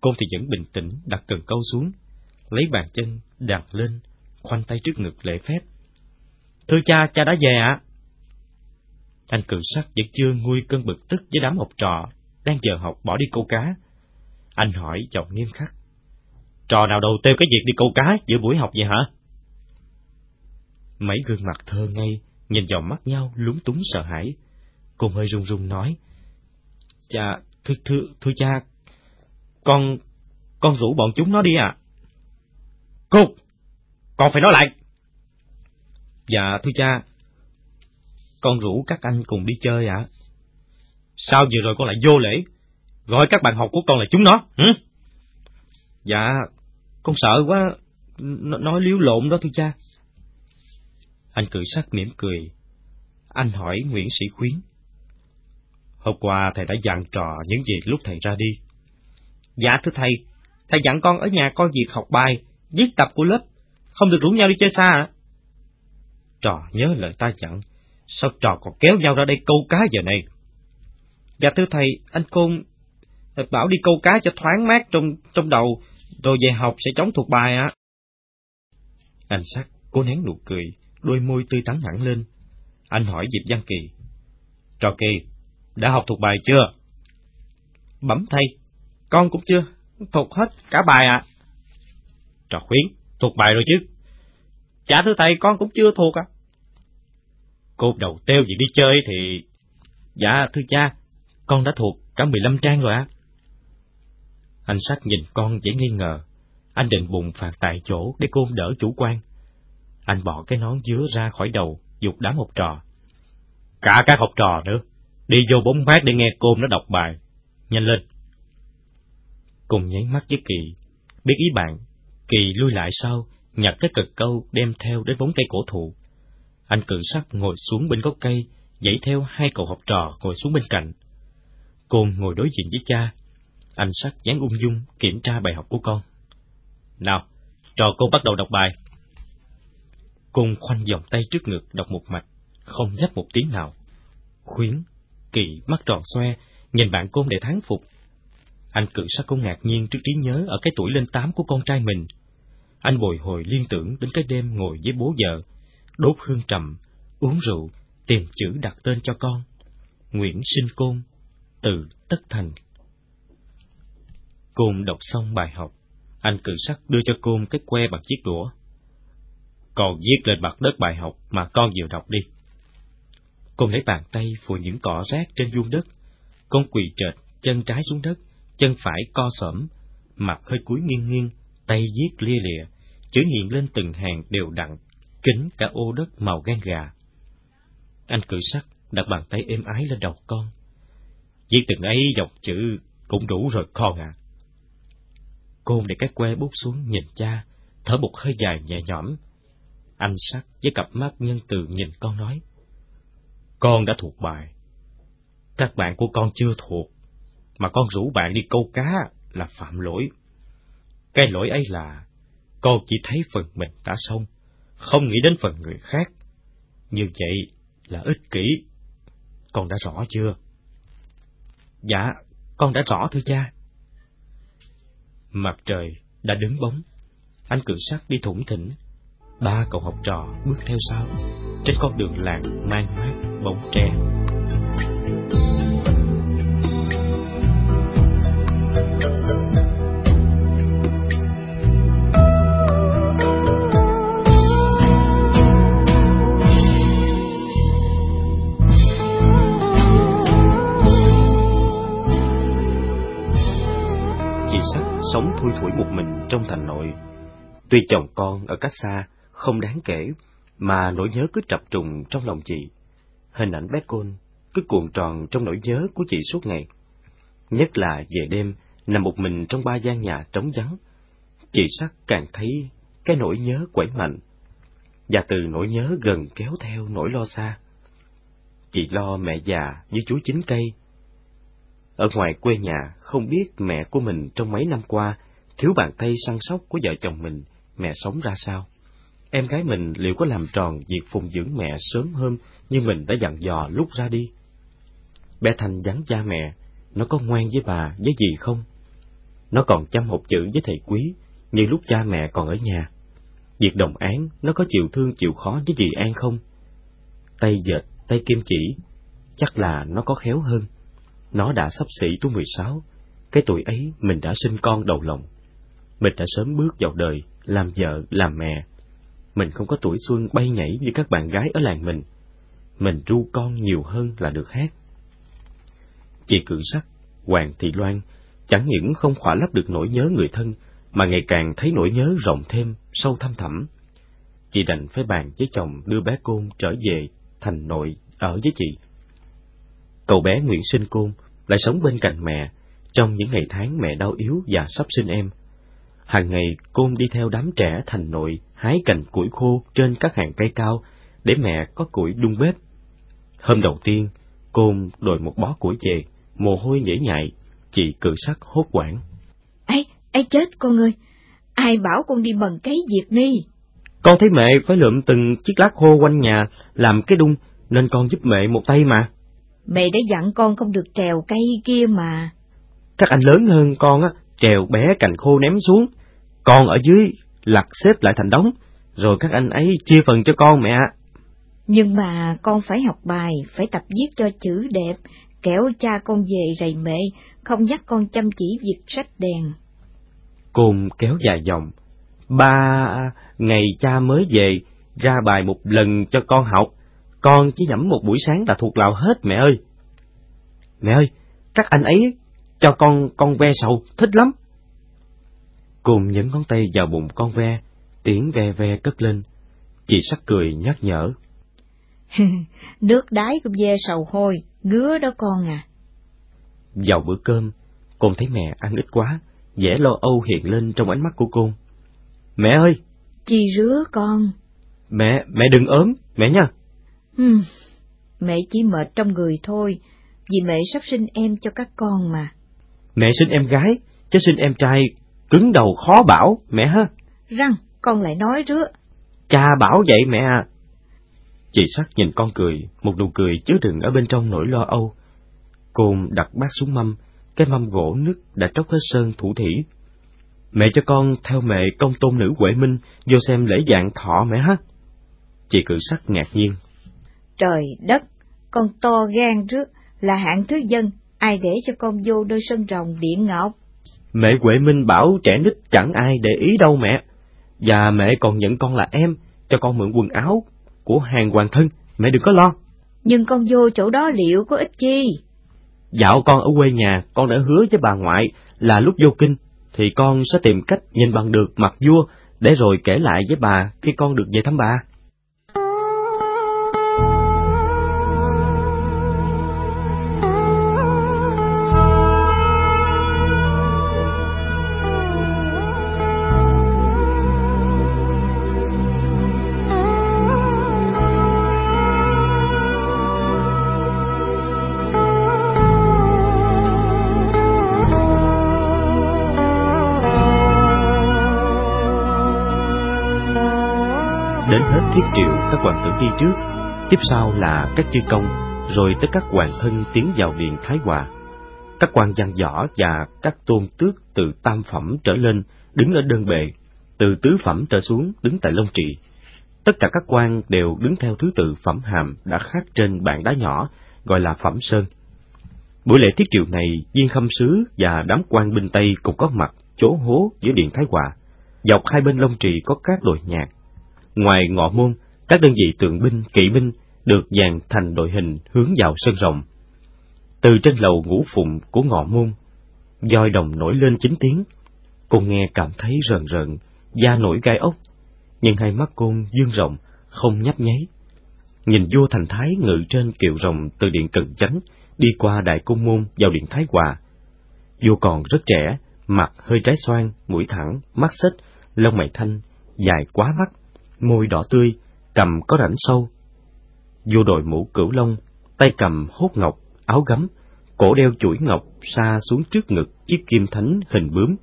Côn thì vẫn bình tĩnh đặt cần câu xuống, lấy bàn chân đặt lên, khoanh tay trước ngực lễ phép. Thưa cha, cha đã về ạ. Anh cự sắc vẫn chưa nguôi cơn bực tức với đám học trò đang chờ học bỏ đi câu cá anh hỏi giọng nghiêm khắc. Trò nào đầu tiêu cái việc đi câu cá giữa buổi học vậy hả? Mấy gương mặt thơ ngây, nhìn vào mắt nhau lúng túng sợ hãi. Cô hơi run run nói. Cha, thưa, thưa, thưa cha, con, con rủ bọn chúng nó đi à? Cô, con phải nói lại. Dạ, thưa cha, con rủ các anh cùng đi chơi ạ. À? Sao vừa rồi con lại vô lễ, Gọi các bạn học của con là chúng nó, hử? Dạ, con sợ quá, N nói liếu lộn đó thưa cha. Anh cười sắc mỉm cười. Anh hỏi Nguyễn Sĩ Khuyến. Hôm qua thầy đã dặn trò những gì lúc thầy ra đi. Dạ thưa thầy, thầy dặn con ở nhà coi việc học bài, viết tập của lớp, không được rủ nhau đi chơi xa à? Trò nhớ lời ta dặn, sao trò còn kéo nhau ra đây câu cá giờ này? Dạ thưa thầy, anh Côn bảo đi câu cá cho thoáng mát trong trong đầu, rồi về học sẽ chống thuộc bài ạ. Anh sắc cố nén nụ cười, đôi môi tươi tắn hẳn lên. Anh hỏi Diệp Văn Kỳ. Trò Kỳ, đã học thuộc bài chưa? bấm thay con cũng chưa, thuộc hết cả bài ạ. Trò Khuyến, thuộc bài rồi chứ? Dạ thưa thầy, con cũng chưa thuộc ạ. Cô đầu teo gì đi chơi thì... Dạ thưa cha, con đã thuộc cả 15 trang rồi ạ. Anh sắc nhìn con dễ nghi ngờ. Anh định bùng phạt tại chỗ để cô đỡ chủ quan. Anh bỏ cái nón dứa ra khỏi đầu, dục đám học trò. Cả các học trò nữa, đi vô bóng mát để nghe côn nó đọc bài. Nhanh lên. Cùng nháy mắt với Kỳ, biết ý bạn, Kỳ lui lại sau, nhặt cái cực câu đem theo đến bóng cây cổ thụ. Anh cự sắc ngồi xuống bên gốc cây, dãy theo hai cậu học trò ngồi xuống bên cạnh. Côn ngồi đối diện với cha. Anh sắc dáng ung dung kiểm tra bài học của con. Nào, trò cô bắt đầu đọc bài. Côn khoanh vòng tay trước ngực đọc một mạch, không nhấp một tiếng nào. Khuyến, kỳ mắt tròn xoe, nhìn bạn côn để thán phục. Anh cự sắc cũng ngạc nhiên trước trí nhớ ở cái tuổi lên tám của con trai mình. Anh bồi hồi liên tưởng đến cái đêm ngồi với bố vợ, đốt hương trầm, uống rượu, tìm chữ đặt tên cho con. Nguyễn Sinh Côn, từ Tất Thành. Côn đọc xong bài học, anh cự sắc đưa cho Côn cái que bằng chiếc đũa. Còn viết lên mặt đất bài học mà con vừa đọc đi. Côn lấy bàn tay phủ những cỏ rác trên vuông đất. Con quỳ trệt, chân trái xuống đất, chân phải co sõm, mặt hơi cúi nghiêng nghiêng, tay viết lia lịa, chữ hiện lên từng hàng đều đặn, kính cả ô đất màu gan gà. Anh cử sắc đặt bàn tay êm ái lên đầu con. Viết từng ấy dọc chữ cũng đủ rồi con à. Côn để cái que bút xuống nhìn cha, thở một hơi dài nhẹ nhõm. Anh sắc với cặp mắt nhân từ nhìn con nói. Con đã thuộc bài. Các bạn của con chưa thuộc, mà con rủ bạn đi câu cá là phạm lỗi. Cái lỗi ấy là con chỉ thấy phần mình đã xong, không nghĩ đến phần người khác. Như vậy là ích kỷ. Con đã rõ chưa? Dạ, con đã rõ thưa cha. Mặt trời đã đứng bóng, anh cường sắt đi thủng thỉnh. Ba cậu học trò bước theo sau, trên con đường làng mang mát bóng tre. Sống thui thủi một mình trong thành nội. Tuy chồng con ở cách xa, không đáng kể, mà nỗi nhớ cứ trập trùng trong lòng chị. Hình ảnh bé Côn cứ cuộn tròn trong nỗi nhớ của chị suốt ngày. Nhất là về đêm, nằm một mình trong ba gian nhà trống vắng, chị sắc càng thấy cái nỗi nhớ quẩy mạnh, và từ nỗi nhớ gần kéo theo nỗi lo xa. Chị lo mẹ già với chú chín cây, ở ngoài quê nhà, không biết mẹ của mình trong mấy năm qua, thiếu bàn tay săn sóc của vợ chồng mình, mẹ sống ra sao. Em gái mình liệu có làm tròn việc phụng dưỡng mẹ sớm hơn như mình đã dặn dò lúc ra đi? Bé Thành vắng cha mẹ, nó có ngoan với bà với gì không? Nó còn chăm học chữ với thầy quý, như lúc cha mẹ còn ở nhà. Việc đồng án, nó có chịu thương chịu khó với dì An không? Tay dệt, tay kim chỉ, chắc là nó có khéo hơn. Nó đã sắp xỉ tuổi mười sáu, cái tuổi ấy mình đã sinh con đầu lòng. Mình đã sớm bước vào đời, làm vợ, làm mẹ. Mình không có tuổi xuân bay nhảy như các bạn gái ở làng mình. Mình ru con nhiều hơn là được hát. Chị cử sắc, Hoàng Thị Loan, chẳng những không khỏa lấp được nỗi nhớ người thân, mà ngày càng thấy nỗi nhớ rộng thêm, sâu thăm thẳm. Chị đành phải bàn với chồng đưa bé Côn trở về thành nội ở với chị. Cậu bé Nguyễn Sinh Côn lại sống bên cạnh mẹ trong những ngày tháng mẹ đau yếu và sắp sinh em. Hàng ngày Côn đi theo đám trẻ thành nội hái cành củi khô trên các hàng cây cao để mẹ có củi đun bếp. Hôm đầu tiên, Côn đội một bó củi về, mồ hôi nhễ nhại, chị cự sắc hốt quảng. Ấy, ấy chết con ơi, ai bảo con đi mần cấy diệt ni? Con thấy mẹ phải lượm từng chiếc lá khô quanh nhà làm cái đung, nên con giúp mẹ một tay mà. Mẹ đã dặn con không được trèo cây kia mà. Các anh lớn hơn con á, trèo bé cành khô ném xuống, con ở dưới lặt xếp lại thành đống, rồi các anh ấy chia phần cho con mẹ ạ. Nhưng mà con phải học bài, phải tập viết cho chữ đẹp, kéo cha con về rầy mẹ, không dắt con chăm chỉ việc sách đèn. Cồn kéo dài dòng. Ba ngày cha mới về, ra bài một lần cho con học, con chỉ nhẩm một buổi sáng là thuộc lào hết mẹ ơi. Mẹ ơi, các anh ấy cho con con ve sầu, thích lắm. Cồn nhấn ngón tay vào bụng con ve, tiếng ve ve cất lên. Chị sắc cười nhắc nhở. Nước đái của ve sầu hôi, ngứa đó con à. Vào bữa cơm, con thấy mẹ ăn ít quá, vẻ lo âu hiện lên trong ánh mắt của cô. Mẹ ơi! Chi rứa con. Mẹ, mẹ đừng ốm, mẹ nha. Hmm, mẹ chỉ mệt trong người thôi, vì mẹ sắp sinh em cho các con mà. Mẹ sinh em gái, chứ sinh em trai, cứng đầu khó bảo, mẹ ha. Răng, con lại nói rứa. Cha bảo vậy mẹ à. Chị sắc nhìn con cười, một nụ cười chứa đựng ở bên trong nỗi lo âu. Côn đặt bát xuống mâm, cái mâm gỗ nứt đã tróc hết sơn thủ thủy. Mẹ cho con theo mẹ công tôn nữ Huệ Minh vô xem lễ dạng thọ mẹ ha. Chị cử sắc ngạc nhiên. Trời đất, con to gan trước, là hạng thứ dân, ai để cho con vô đôi sân rồng điện ngọc? Mẹ Huệ Minh bảo trẻ nít chẳng ai để ý đâu mẹ. Và mẹ còn nhận con là em, cho con mượn quần áo của hàng hoàng thân, mẹ đừng có lo. Nhưng con vô chỗ đó liệu có ích chi? Dạo con ở quê nhà, con đã hứa với bà ngoại là lúc vô kinh, thì con sẽ tìm cách nhìn bằng được mặt vua, để rồi kể lại với bà khi con được về thăm bà. Đi trước, tiếp sau là các chư công, rồi tới các hoàng thân tiến vào điện Thái Hòa. Các quan văn võ và các tôn tước từ tam phẩm trở lên đứng ở đơn bệ, từ tứ phẩm trở xuống đứng tại lông trị. Tất cả các quan đều đứng theo thứ tự phẩm hàm đã khắc trên bảng đá nhỏ, gọi là phẩm sơn. Buổi lễ tiết triệu này, viên khâm sứ và đám quan binh Tây cũng có mặt chỗ hố giữa điện Thái Hòa. Dọc hai bên lông trì có các đội nhạc. Ngoài ngọ môn, các đơn vị tượng binh, kỵ binh được dàn thành đội hình hướng vào sân rồng. Từ trên lầu ngũ phụng của ngọ môn, voi đồng nổi lên chính tiếng. Cô nghe cảm thấy rờn rợn, da nổi gai ốc, nhưng hai mắt côn dương rộng, không nhấp nháy. Nhìn vua thành thái ngự trên kiệu rồng từ điện cận chánh, đi qua đại cung môn vào điện thái hòa. Vua còn rất trẻ, mặt hơi trái xoan, mũi thẳng, mắt xích, lông mày thanh, dài quá mắt, môi đỏ tươi, cầm có rãnh sâu. Vua đội mũ cửu long, tay cầm hốt ngọc, áo gấm, cổ đeo chuỗi ngọc xa xuống trước ngực chiếc kim thánh hình bướm,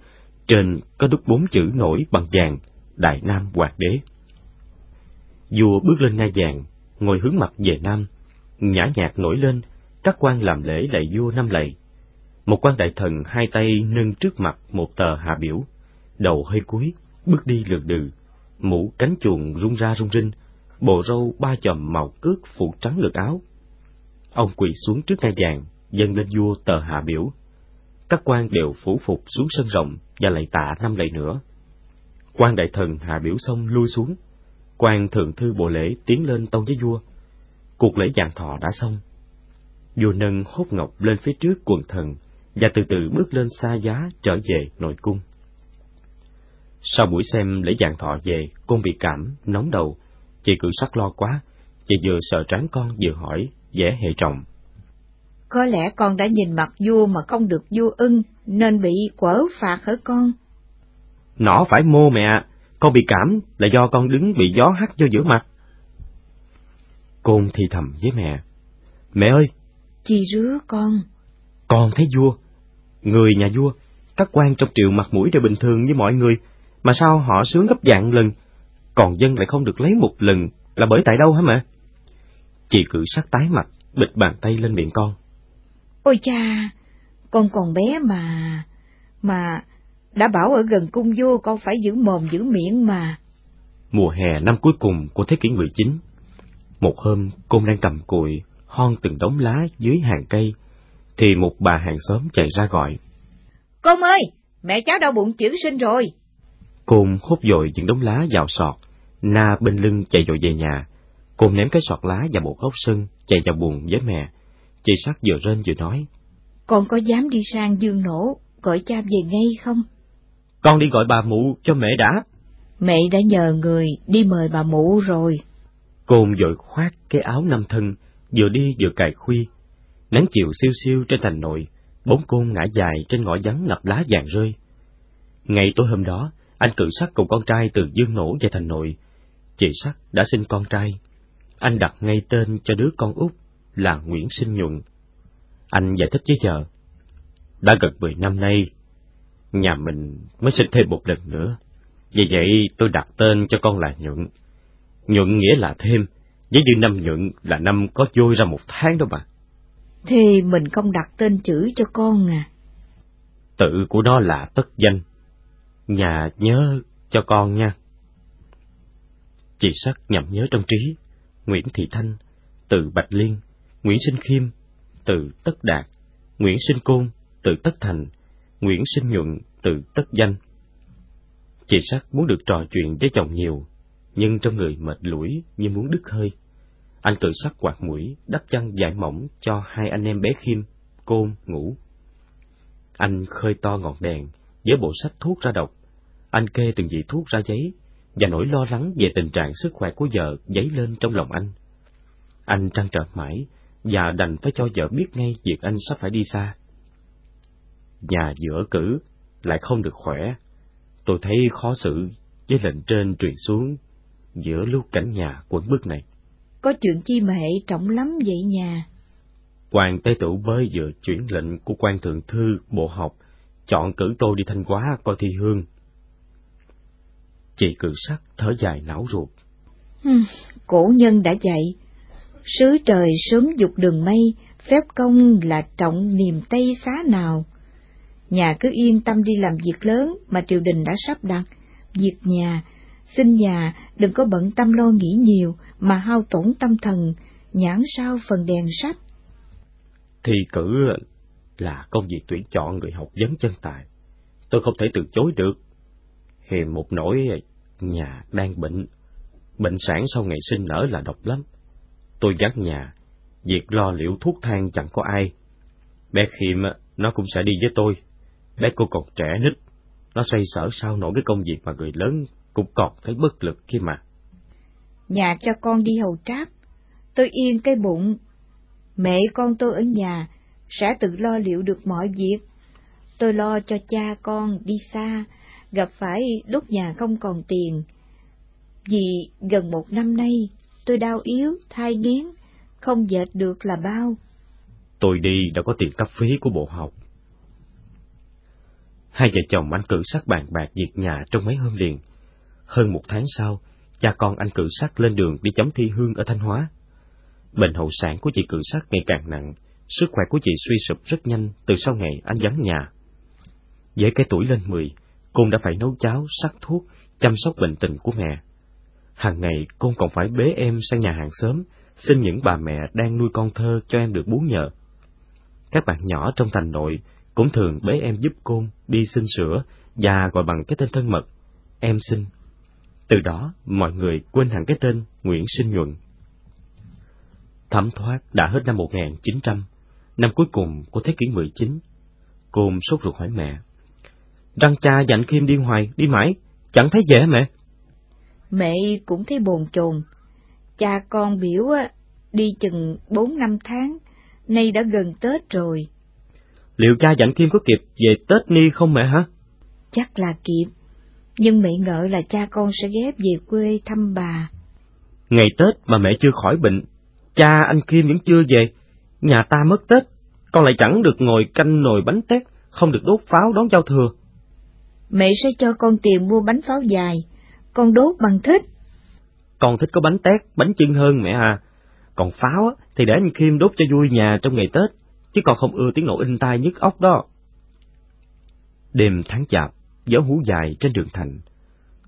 trên có đúc bốn chữ nổi bằng vàng, Đại Nam Hoạt Đế. Vua bước lên ngai vàng, ngồi hướng mặt về Nam, nhã nhạc nổi lên, các quan làm lễ lạy vua năm lạy. Một quan đại thần hai tay nâng trước mặt một tờ hạ biểu, đầu hơi cúi, bước đi lượt đừ, mũ cánh chuồng rung ra rung rinh, bộ râu ba chòm màu cước phủ trắng lược áo. Ông quỳ xuống trước ngai vàng, dâng lên vua tờ hạ biểu. Các quan đều phủ phục xuống sân rộng và lạy tạ năm lạy nữa. quan đại thần hạ biểu xong lui xuống, quan thượng thư bộ lễ tiến lên tông với vua. Cuộc lễ dạng thọ đã xong. Vua nâng hốt ngọc lên phía trước quần thần và từ từ bước lên xa giá trở về nội cung. Sau buổi xem lễ dạng thọ về, con bị cảm, nóng đầu, chị cử sắc lo quá, chị vừa sợ tráng con vừa hỏi, dễ hệ trọng. Có lẽ con đã nhìn mặt vua mà không được vua ưng, nên bị quở phạt hả con? Nó phải mô mẹ, con bị cảm là do con đứng bị gió hắt vô giữa mặt. Côn thì thầm với mẹ, mẹ ơi! Chi rứa con? Con thấy vua, người nhà vua, các quan trong triều mặt mũi đều bình thường như mọi người, mà sao họ sướng gấp dạng lần, còn dân lại không được lấy một lần, là bởi tại đâu hả mẹ? Chị cử sắc tái mặt, bịch bàn tay lên miệng con. Ôi cha, con còn bé mà, mà đã bảo ở gần cung vua con phải giữ mồm giữ miệng mà. Mùa hè năm cuối cùng của thế kỷ 19, một hôm cô đang cầm cùi, hon từng đống lá dưới hàng cây, thì một bà hàng xóm chạy ra gọi. Con ơi, mẹ cháu đau bụng chuyển sinh rồi. Côn hốt dội những đống lá vào sọt, Na bên lưng chạy dội về nhà. Côn ném cái sọt lá và bộ gốc sân, chạy vào buồn với mẹ. Chị sắc vừa rên vừa nói. Con có dám đi sang dương nổ, gọi cha về ngay không? Con đi gọi bà mụ cho mẹ đã. Mẹ đã nhờ người đi mời bà mụ rồi. Côn vội khoác cái áo năm thân, vừa đi vừa cài khuy. Nắng chiều siêu siêu trên thành nội, bóng côn ngã dài trên ngõ vắng ngập lá vàng rơi. Ngày tối hôm đó, anh cử sắc cùng con trai từ Dương Nổ về thành nội. Chị sắc đã sinh con trai. Anh đặt ngay tên cho đứa con út là Nguyễn Sinh Nhuận. Anh giải thích với vợ. Đã gần mười năm nay, nhà mình mới sinh thêm một lần nữa. Vì vậy tôi đặt tên cho con là Nhuận. Nhuận nghĩa là thêm, với như năm Nhuận là năm có vôi ra một tháng đó mà. Thì mình không đặt tên chữ cho con à? Tự của nó là tất danh. Nhà nhớ cho con nha. Chị sắc nhậm nhớ trong trí, Nguyễn Thị Thanh, từ Bạch Liên, Nguyễn Sinh Khiêm, từ Tất Đạt, Nguyễn Sinh Côn, từ Tất Thành, Nguyễn Sinh Nhuận, từ Tất Danh. Chị sắc muốn được trò chuyện với chồng nhiều, nhưng trong người mệt lũi như muốn đứt hơi. Anh tự sắc quạt mũi, đắp chăn dài mỏng cho hai anh em bé Khiêm, Côn ngủ. Anh khơi to ngọn đèn, với bộ sách thuốc ra độc. Anh kê từng vị thuốc ra giấy, và nỗi lo lắng về tình trạng sức khỏe của vợ dấy lên trong lòng anh. Anh trăn trở mãi, và đành phải cho vợ biết ngay việc anh sắp phải đi xa. Nhà giữa cử, lại không được khỏe. Tôi thấy khó xử với lệnh trên truyền xuống giữa lúc cảnh nhà quẩn bức này. Có chuyện chi mà hệ trọng lắm vậy nhà? quan Tế Tửu bơi vừa chuyển lệnh của quan thượng thư bộ học, chọn cử tôi đi Thanh Hóa coi thi hương. Chị cử sắc thở dài não ruột. cổ nhân đã dạy, sứ trời sớm dục đường mây, phép công là trọng niềm tây xá nào. Nhà cứ yên tâm đi làm việc lớn mà triều đình đã sắp đặt, việc nhà, xin nhà đừng có bận tâm lo nghĩ nhiều mà hao tổn tâm thần, nhãn sao phần đèn sách. Thi cử là công việc tuyển chọn người học vấn chân tài. Tôi không thể từ chối được. Hiềm một nỗi nhà đang bệnh. Bệnh sản sau ngày sinh nở là độc lắm. Tôi dắt nhà, việc lo liệu thuốc thang chẳng có ai. Bé Khiêm nó cũng sẽ đi với tôi. Bé cô còn trẻ nít, nó xoay sở sao nổi cái công việc mà người lớn cũng còn thấy bất lực khi mà. Nhà cho con đi hầu tráp, tôi yên cái bụng. Mẹ con tôi ở nhà sẽ tự lo liệu được mọi việc. Tôi lo cho cha con đi xa, gặp phải lúc nhà không còn tiền. Vì gần một năm nay tôi đau yếu, thai nghén, không dệt được là bao. Tôi đi đã có tiền cấp phí của bộ học. Hai vợ chồng anh cử sát bàn bạc việc nhà trong mấy hôm liền. Hơn một tháng sau, cha con anh cử sát lên đường đi chấm thi hương ở Thanh Hóa. Bệnh hậu sản của chị cử sát ngày càng nặng, sức khỏe của chị suy sụp rất nhanh từ sau ngày anh vắng nhà. Với cái tuổi lên mười, cô đã phải nấu cháo, sắc thuốc, chăm sóc bệnh tình của mẹ. Hàng ngày con còn phải bế em sang nhà hàng xóm, xin những bà mẹ đang nuôi con thơ cho em được bú nhờ. Các bạn nhỏ trong thành nội cũng thường bế em giúp côn đi xin sữa và gọi bằng cái tên thân mật, em xin. Từ đó, mọi người quên hẳn cái tên Nguyễn Sinh Nhuận. Thấm thoát đã hết năm 1900, năm cuối cùng của thế kỷ 19. Côn sốt ruột hỏi mẹ. Răng cha dặn Khiêm đi hoài, đi mãi, chẳng thấy dễ mẹ. Mẹ cũng thấy bồn chồn. Cha con biểu á, đi chừng bốn năm tháng, nay đã gần Tết rồi. Liệu cha dặn Kim có kịp về Tết Ni không mẹ hả? Chắc là kịp, nhưng mẹ ngờ là cha con sẽ ghép về quê thăm bà. Ngày Tết mà mẹ chưa khỏi bệnh, cha anh Kim vẫn chưa về, nhà ta mất Tết, con lại chẳng được ngồi canh nồi bánh tét, không được đốt pháo đón giao thừa. Mẹ sẽ cho con tiền mua bánh pháo dài, con đốt bằng thích. Con thích có bánh tét, bánh chưng hơn mẹ à. Còn pháo thì để anh Khiêm đốt cho vui nhà trong ngày Tết, chứ còn không ưa tiếng nổ in tai nhức óc đó. Đêm tháng chạp, gió hú dài trên đường thành.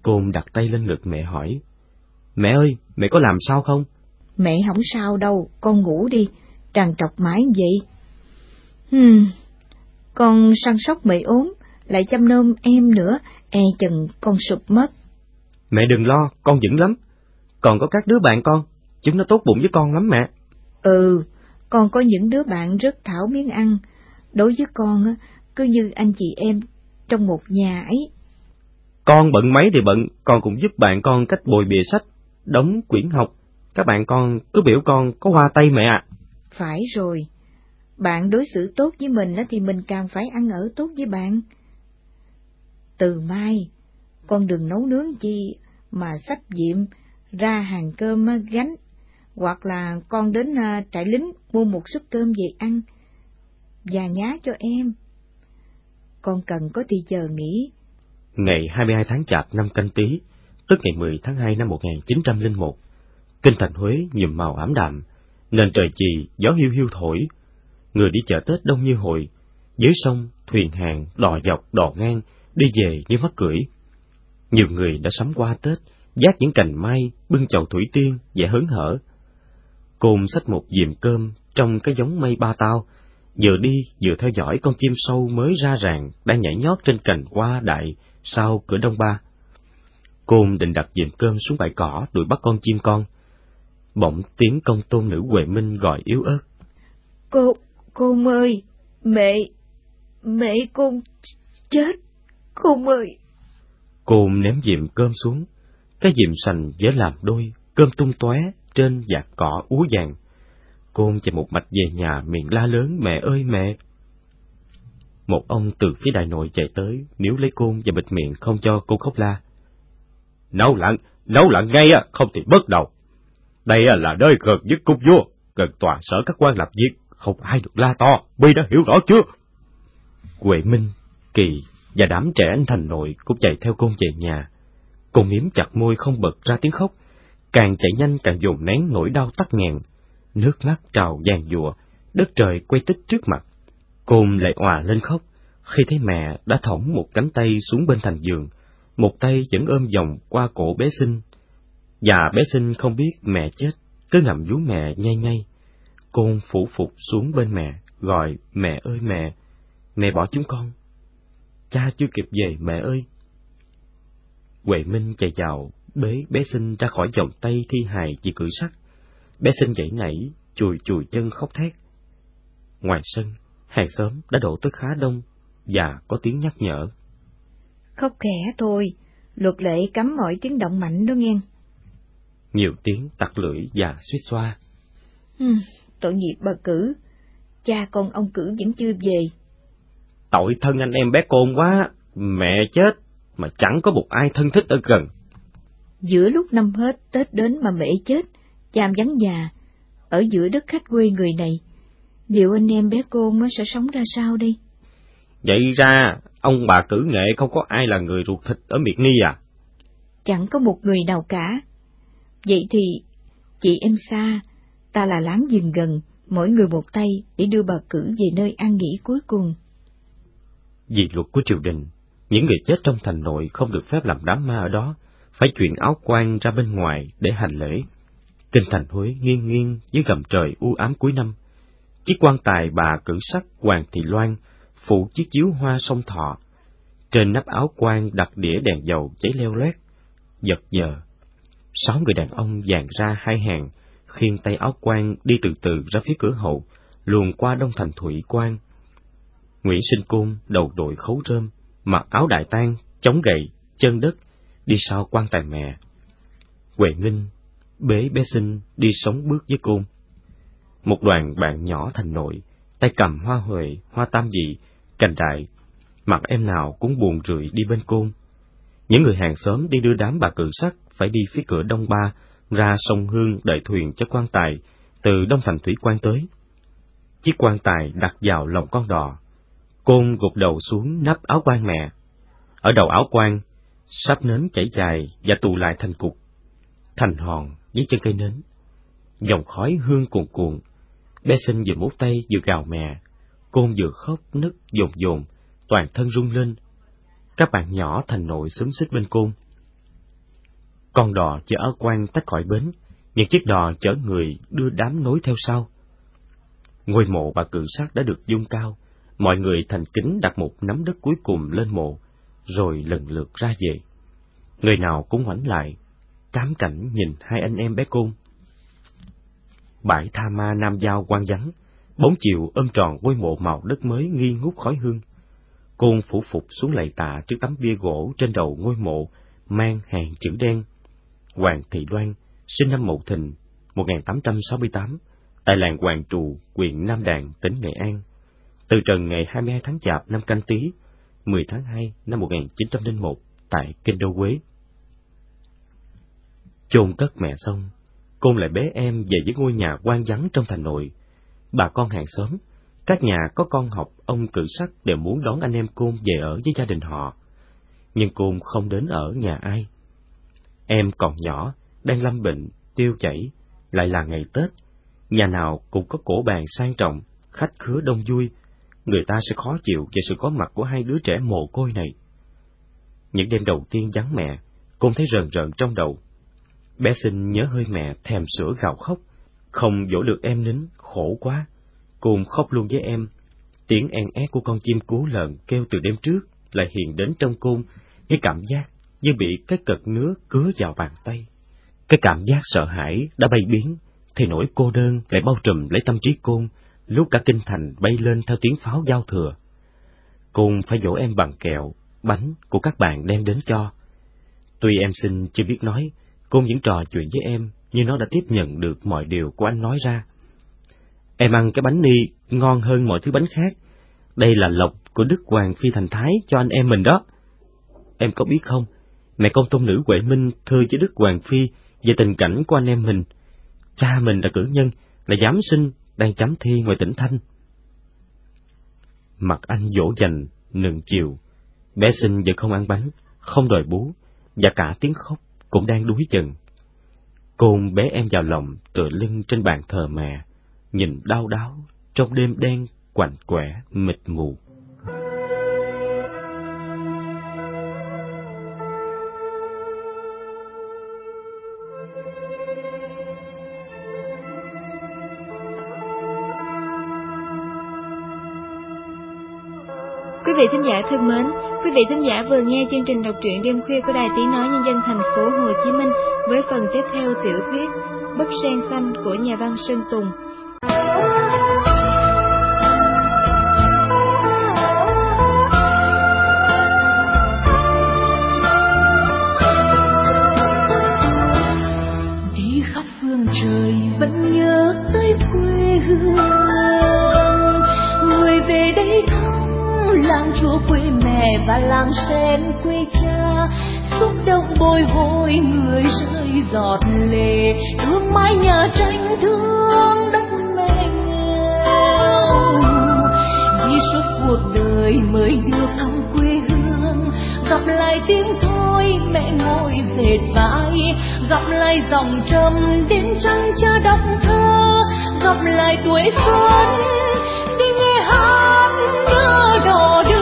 Côn đặt tay lên ngực mẹ hỏi. Mẹ ơi, mẹ có làm sao không? Mẹ không sao đâu, con ngủ đi, tràn trọc mãi vậy. Hmm, con săn sóc mẹ ốm, lại chăm nom em nữa, e chừng con sụp mất. Mẹ đừng lo, con vững lắm. Còn có các đứa bạn con, chúng nó tốt bụng với con lắm mẹ. Ừ, con có những đứa bạn rất thảo miếng ăn. Đối với con, cứ như anh chị em trong một nhà ấy. Con bận mấy thì bận, con cũng giúp bạn con cách bồi bìa sách, đóng quyển học. Các bạn con cứ biểu con có hoa tay mẹ ạ. Phải rồi, bạn đối xử tốt với mình thì mình càng phải ăn ở tốt với bạn. Từ mai, con đừng nấu nướng chi mà sắp diệm ra hàng cơm gánh, hoặc là con đến à, trại lính mua một suất cơm về ăn, và nhá cho em. Con cần có thì giờ nghỉ. Ngày 22 tháng Chạp năm Canh Tý, tức ngày 10 tháng 2 năm 1901, kinh thành Huế nhuộm màu ảm đạm, nền trời chì, gió hiu hiu thổi, người đi chợ Tết đông như hội, dưới sông, thuyền hàng, đò dọc, đò ngang, đi về như mắc cưỡi. Nhiều người đã sắm qua Tết, giác những cành mai, bưng chầu thủy tiên, vẻ hớn hở. Côn xách một diềm cơm trong cái giống mây ba tao, vừa đi vừa theo dõi con chim sâu mới ra ràng đang nhảy nhót trên cành hoa đại sau cửa đông ba. Côn định đặt dìm cơm xuống bãi cỏ đuổi bắt con chim con. Bỗng tiếng công tôn nữ Huệ Minh gọi yếu ớt. Cô, cô ơi, mẹ, mẹ con chết, cô ơi. Côn ném dìm cơm xuống, cái dìm sành dễ làm đôi, cơm tung tóe trên giặt cỏ úa vàng. Côn chạy một mạch về nhà miệng la lớn mẹ ơi mẹ. Một ông từ phía đại nội chạy tới, níu lấy côn và bịt miệng không cho cô khóc la. Nấu lặng, nấu lặng ngay á, không thì bất đầu. Đây là nơi gần nhất cung vua, gần toàn sở các quan lập việc, không ai được la to, Bi đã hiểu rõ chưa? Huệ Minh, Kỳ và đám trẻ anh thành nội cũng chạy theo côn về nhà. Cô miếm chặt môi không bật ra tiếng khóc, càng chạy nhanh càng dồn nén nỗi đau tắt nghẹn. Nước mắt trào vàng dùa, đất trời quay tích trước mặt. Côn lại òa lên khóc, khi thấy mẹ đã thõng một cánh tay xuống bên thành giường, một tay vẫn ôm vòng qua cổ bé sinh. Và bé sinh không biết mẹ chết, cứ nằm vú mẹ nhai nhai. Côn phủ phục xuống bên mẹ, gọi mẹ ơi mẹ, mẹ bỏ chúng con. Cha chưa kịp về mẹ ơi. Huệ Minh chạy vào, bế bé sinh ra khỏi vòng tay thi hài chỉ cử sắt. Bé sinh dậy nảy, chùi chùi chân khóc thét. Ngoài sân, hàng xóm đã đổ tới khá đông, và có tiếng nhắc nhở. Khóc khẽ thôi, luật lệ cấm mọi tiếng động mạnh đó nghe. Nhiều tiếng tặc lưỡi và suýt xoa. Ừ, tội nghiệp bà cử, cha con ông cử vẫn chưa về. Tội thân anh em bé côn quá, mẹ chết, mà chẳng có một ai thân thích ở gần. Giữa lúc năm hết Tết đến mà mẹ chết, cha vắng già, ở giữa đất khách quê người này, liệu anh em bé côn sẽ sống ra sao đi? Vậy ra, ông bà cử nghệ không có ai là người ruột thịt ở miệt ni à? Chẳng có một người nào cả. Vậy thì, chị em xa, ta là láng giềng gần, mỗi người một tay để đưa bà cử về nơi an nghỉ cuối cùng. Vì luật của triều đình, những người chết trong thành nội không được phép làm đám ma ở đó, phải chuyển áo quan ra bên ngoài để hành lễ. Kinh thành Huế nghiêng nghiêng dưới gầm trời u ám cuối năm. Chiếc quan tài bà cử sắc Hoàng Thị Loan phụ chiếc chiếu hoa sông thọ. Trên nắp áo quan đặt đĩa đèn dầu cháy leo loét. Giật giờ, sáu người đàn ông dàn ra hai hàng, khiêng tay áo quan đi từ từ ra phía cửa hậu, luồn qua đông thành thủy quan. Nguyễn Sinh Côn đầu đội khấu rơm, mặc áo đại tang, chống gậy, chân đất, đi sau quan tài mẹ. Huệ Ninh, bế bé sinh đi sống bước với côn. Một đoàn bạn nhỏ thành nội, tay cầm hoa huệ, hoa tam dị, cành đại, mặt em nào cũng buồn rười đi bên côn. Những người hàng xóm đi đưa đám bà cự sắc phải đi phía cửa đông ba, ra sông Hương đợi thuyền cho quan tài, từ Đông Thành Thủy quan tới. Chiếc quan tài đặt vào lòng con đò. Côn gục đầu xuống nắp áo quan mẹ. Ở đầu áo quan, sắp nến chảy dài và tụ lại thành cục, thành hòn dưới chân cây nến. Dòng khói hương cuồn cuộn, bé sinh vừa mút tay vừa gào mẹ, côn vừa khóc nức dồn dồn, toàn thân rung lên. Các bạn nhỏ thành nội xúm xích bên côn. Con đò chở áo quan tách khỏi bến, những chiếc đò chở người đưa đám nối theo sau. Ngôi mộ bà cự sát đã được dung cao, mọi người thành kính đặt một nắm đất cuối cùng lên mộ, rồi lần lượt ra về. Người nào cũng ngoảnh lại, cám cảnh nhìn hai anh em bé côn. Bãi tha ma nam giao quan vắng, bóng chiều ôm tròn ngôi mộ màu đất mới nghi ngút khói hương. Côn phủ phục xuống lạy tạ trước tấm bia gỗ trên đầu ngôi mộ, mang hàng chữ đen. Hoàng Thị Đoan, sinh năm Mậu Thìn, 1868, tại làng Hoàng Trù, huyện Nam Đàn, tỉnh Nghệ An. Từ trần ngày 22 tháng Chạp năm Canh Tý, 10 tháng 2 năm 1901, tại Kinh Đô Quế. Chôn cất mẹ xong, Côn lại bế em về với ngôi nhà quan vắng trong thành nội. Bà con hàng xóm, các nhà có con học ông cử sắc đều muốn đón anh em Côn về ở với gia đình họ. Nhưng Côn không đến ở nhà ai. Em còn nhỏ, đang lâm bệnh, tiêu chảy, lại là ngày Tết. Nhà nào cũng có cổ bàn sang trọng, khách khứa đông vui, người ta sẽ khó chịu về sự có mặt của hai đứa trẻ mồ côi này. Những đêm đầu tiên vắng mẹ, Côn thấy rờn rợn trong đầu. Bé sinh nhớ hơi mẹ thèm sữa gào khóc, không dỗ được em nín, khổ quá. Côn khóc luôn với em. Tiếng en é của con chim cú lợn kêu từ đêm trước lại hiện đến trong Côn, cái cảm giác như bị cái cật nứa cứa vào bàn tay. Cái cảm giác sợ hãi đã bay biến, thì nỗi cô đơn lại bao trùm lấy tâm trí Côn, lúc cả kinh thành bay lên theo tiếng pháo giao thừa. Cùng phải dỗ em bằng kẹo, bánh của các bạn đem đến cho. Tuy em xin chưa biết nói, Côn vẫn trò chuyện với em như nó đã tiếp nhận được mọi điều của anh nói ra. Em ăn cái bánh ni ngon hơn mọi thứ bánh khác. Đây là lộc của Đức Hoàng Phi Thành Thái cho anh em mình đó. Em có biết không, mẹ con tôn nữ Huệ Minh thưa với Đức Hoàng Phi về tình cảnh của anh em mình. Cha mình là cử nhân, là giám sinh, đang chấm thi ngoài tỉnh Thanh. Mặt anh dỗ dành, nừng chiều, bé sinh vẫn không ăn bánh, không đòi bú, và cả tiếng khóc cũng đang đuối chừng. Côn bé em vào lòng tựa lưng trên bàn thờ mẹ, nhìn đau đáo trong đêm đen quạnh quẻ mịt mù. Vị thính giả thân mến, quý vị thính giả vừa nghe chương trình đọc truyện đêm khuya của Đài Tiếng Nói Nhân dân thành phố Hồ Chí Minh với phần tiếp theo tiểu thuyết Bức sen xanh của nhà văn Sơn Tùng. Mẹ và làng sen quê cha, xúc động bồi hồi người rơi giọt lệ. Thương mái nhà tranh thương đất mẹ nghèo. Đi suốt cuộc đời mới được thăm quê hương. Gặp lại tiếng thôi mẹ ngồi dệt vải. Gặp lại dòng trầm đến trăng cha đọc thơ. Gặp lại tuổi xuân, đi nghe hát đưa đò đưa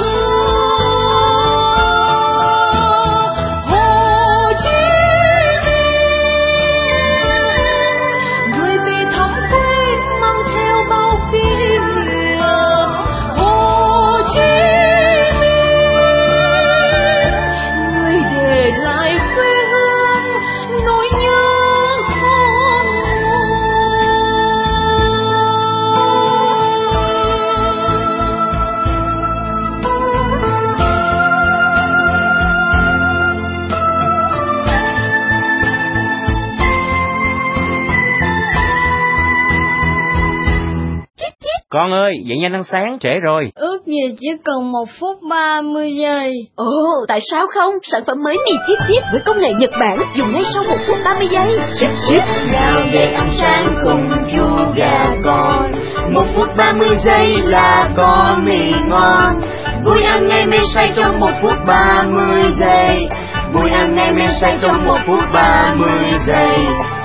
Con ơi, dậy nhanh ăn sáng, trễ rồi. Ước gì chỉ cần một phút 30 giây. Ồ, tại sao không? Sản phẩm mới mì chip chip với công nghệ Nhật Bản dùng ngay sau 1 phút 30 giây. Chip chip, nào để ăn sáng cùng chú gà con. Một phút 30 giây là có mì ngon Vui ăn ngay men say trong một phút 30 giây Vui ăn ngay men say trong một phút 30 giây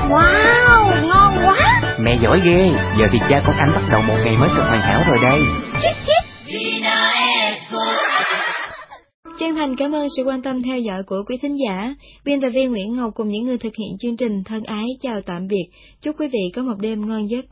Wow, ngon quá Mẹ giỏi ghê, giờ thì cha con anh bắt đầu một ngày mới cực hoàn hảo rồi đây Chích chích Chân thành cảm ơn sự quan tâm theo dõi của quý thính giả. Biên tập viên Nguyễn Ngọc cùng những người thực hiện chương trình thân ái chào tạm biệt. Chúc quý vị có một đêm ngon giấc.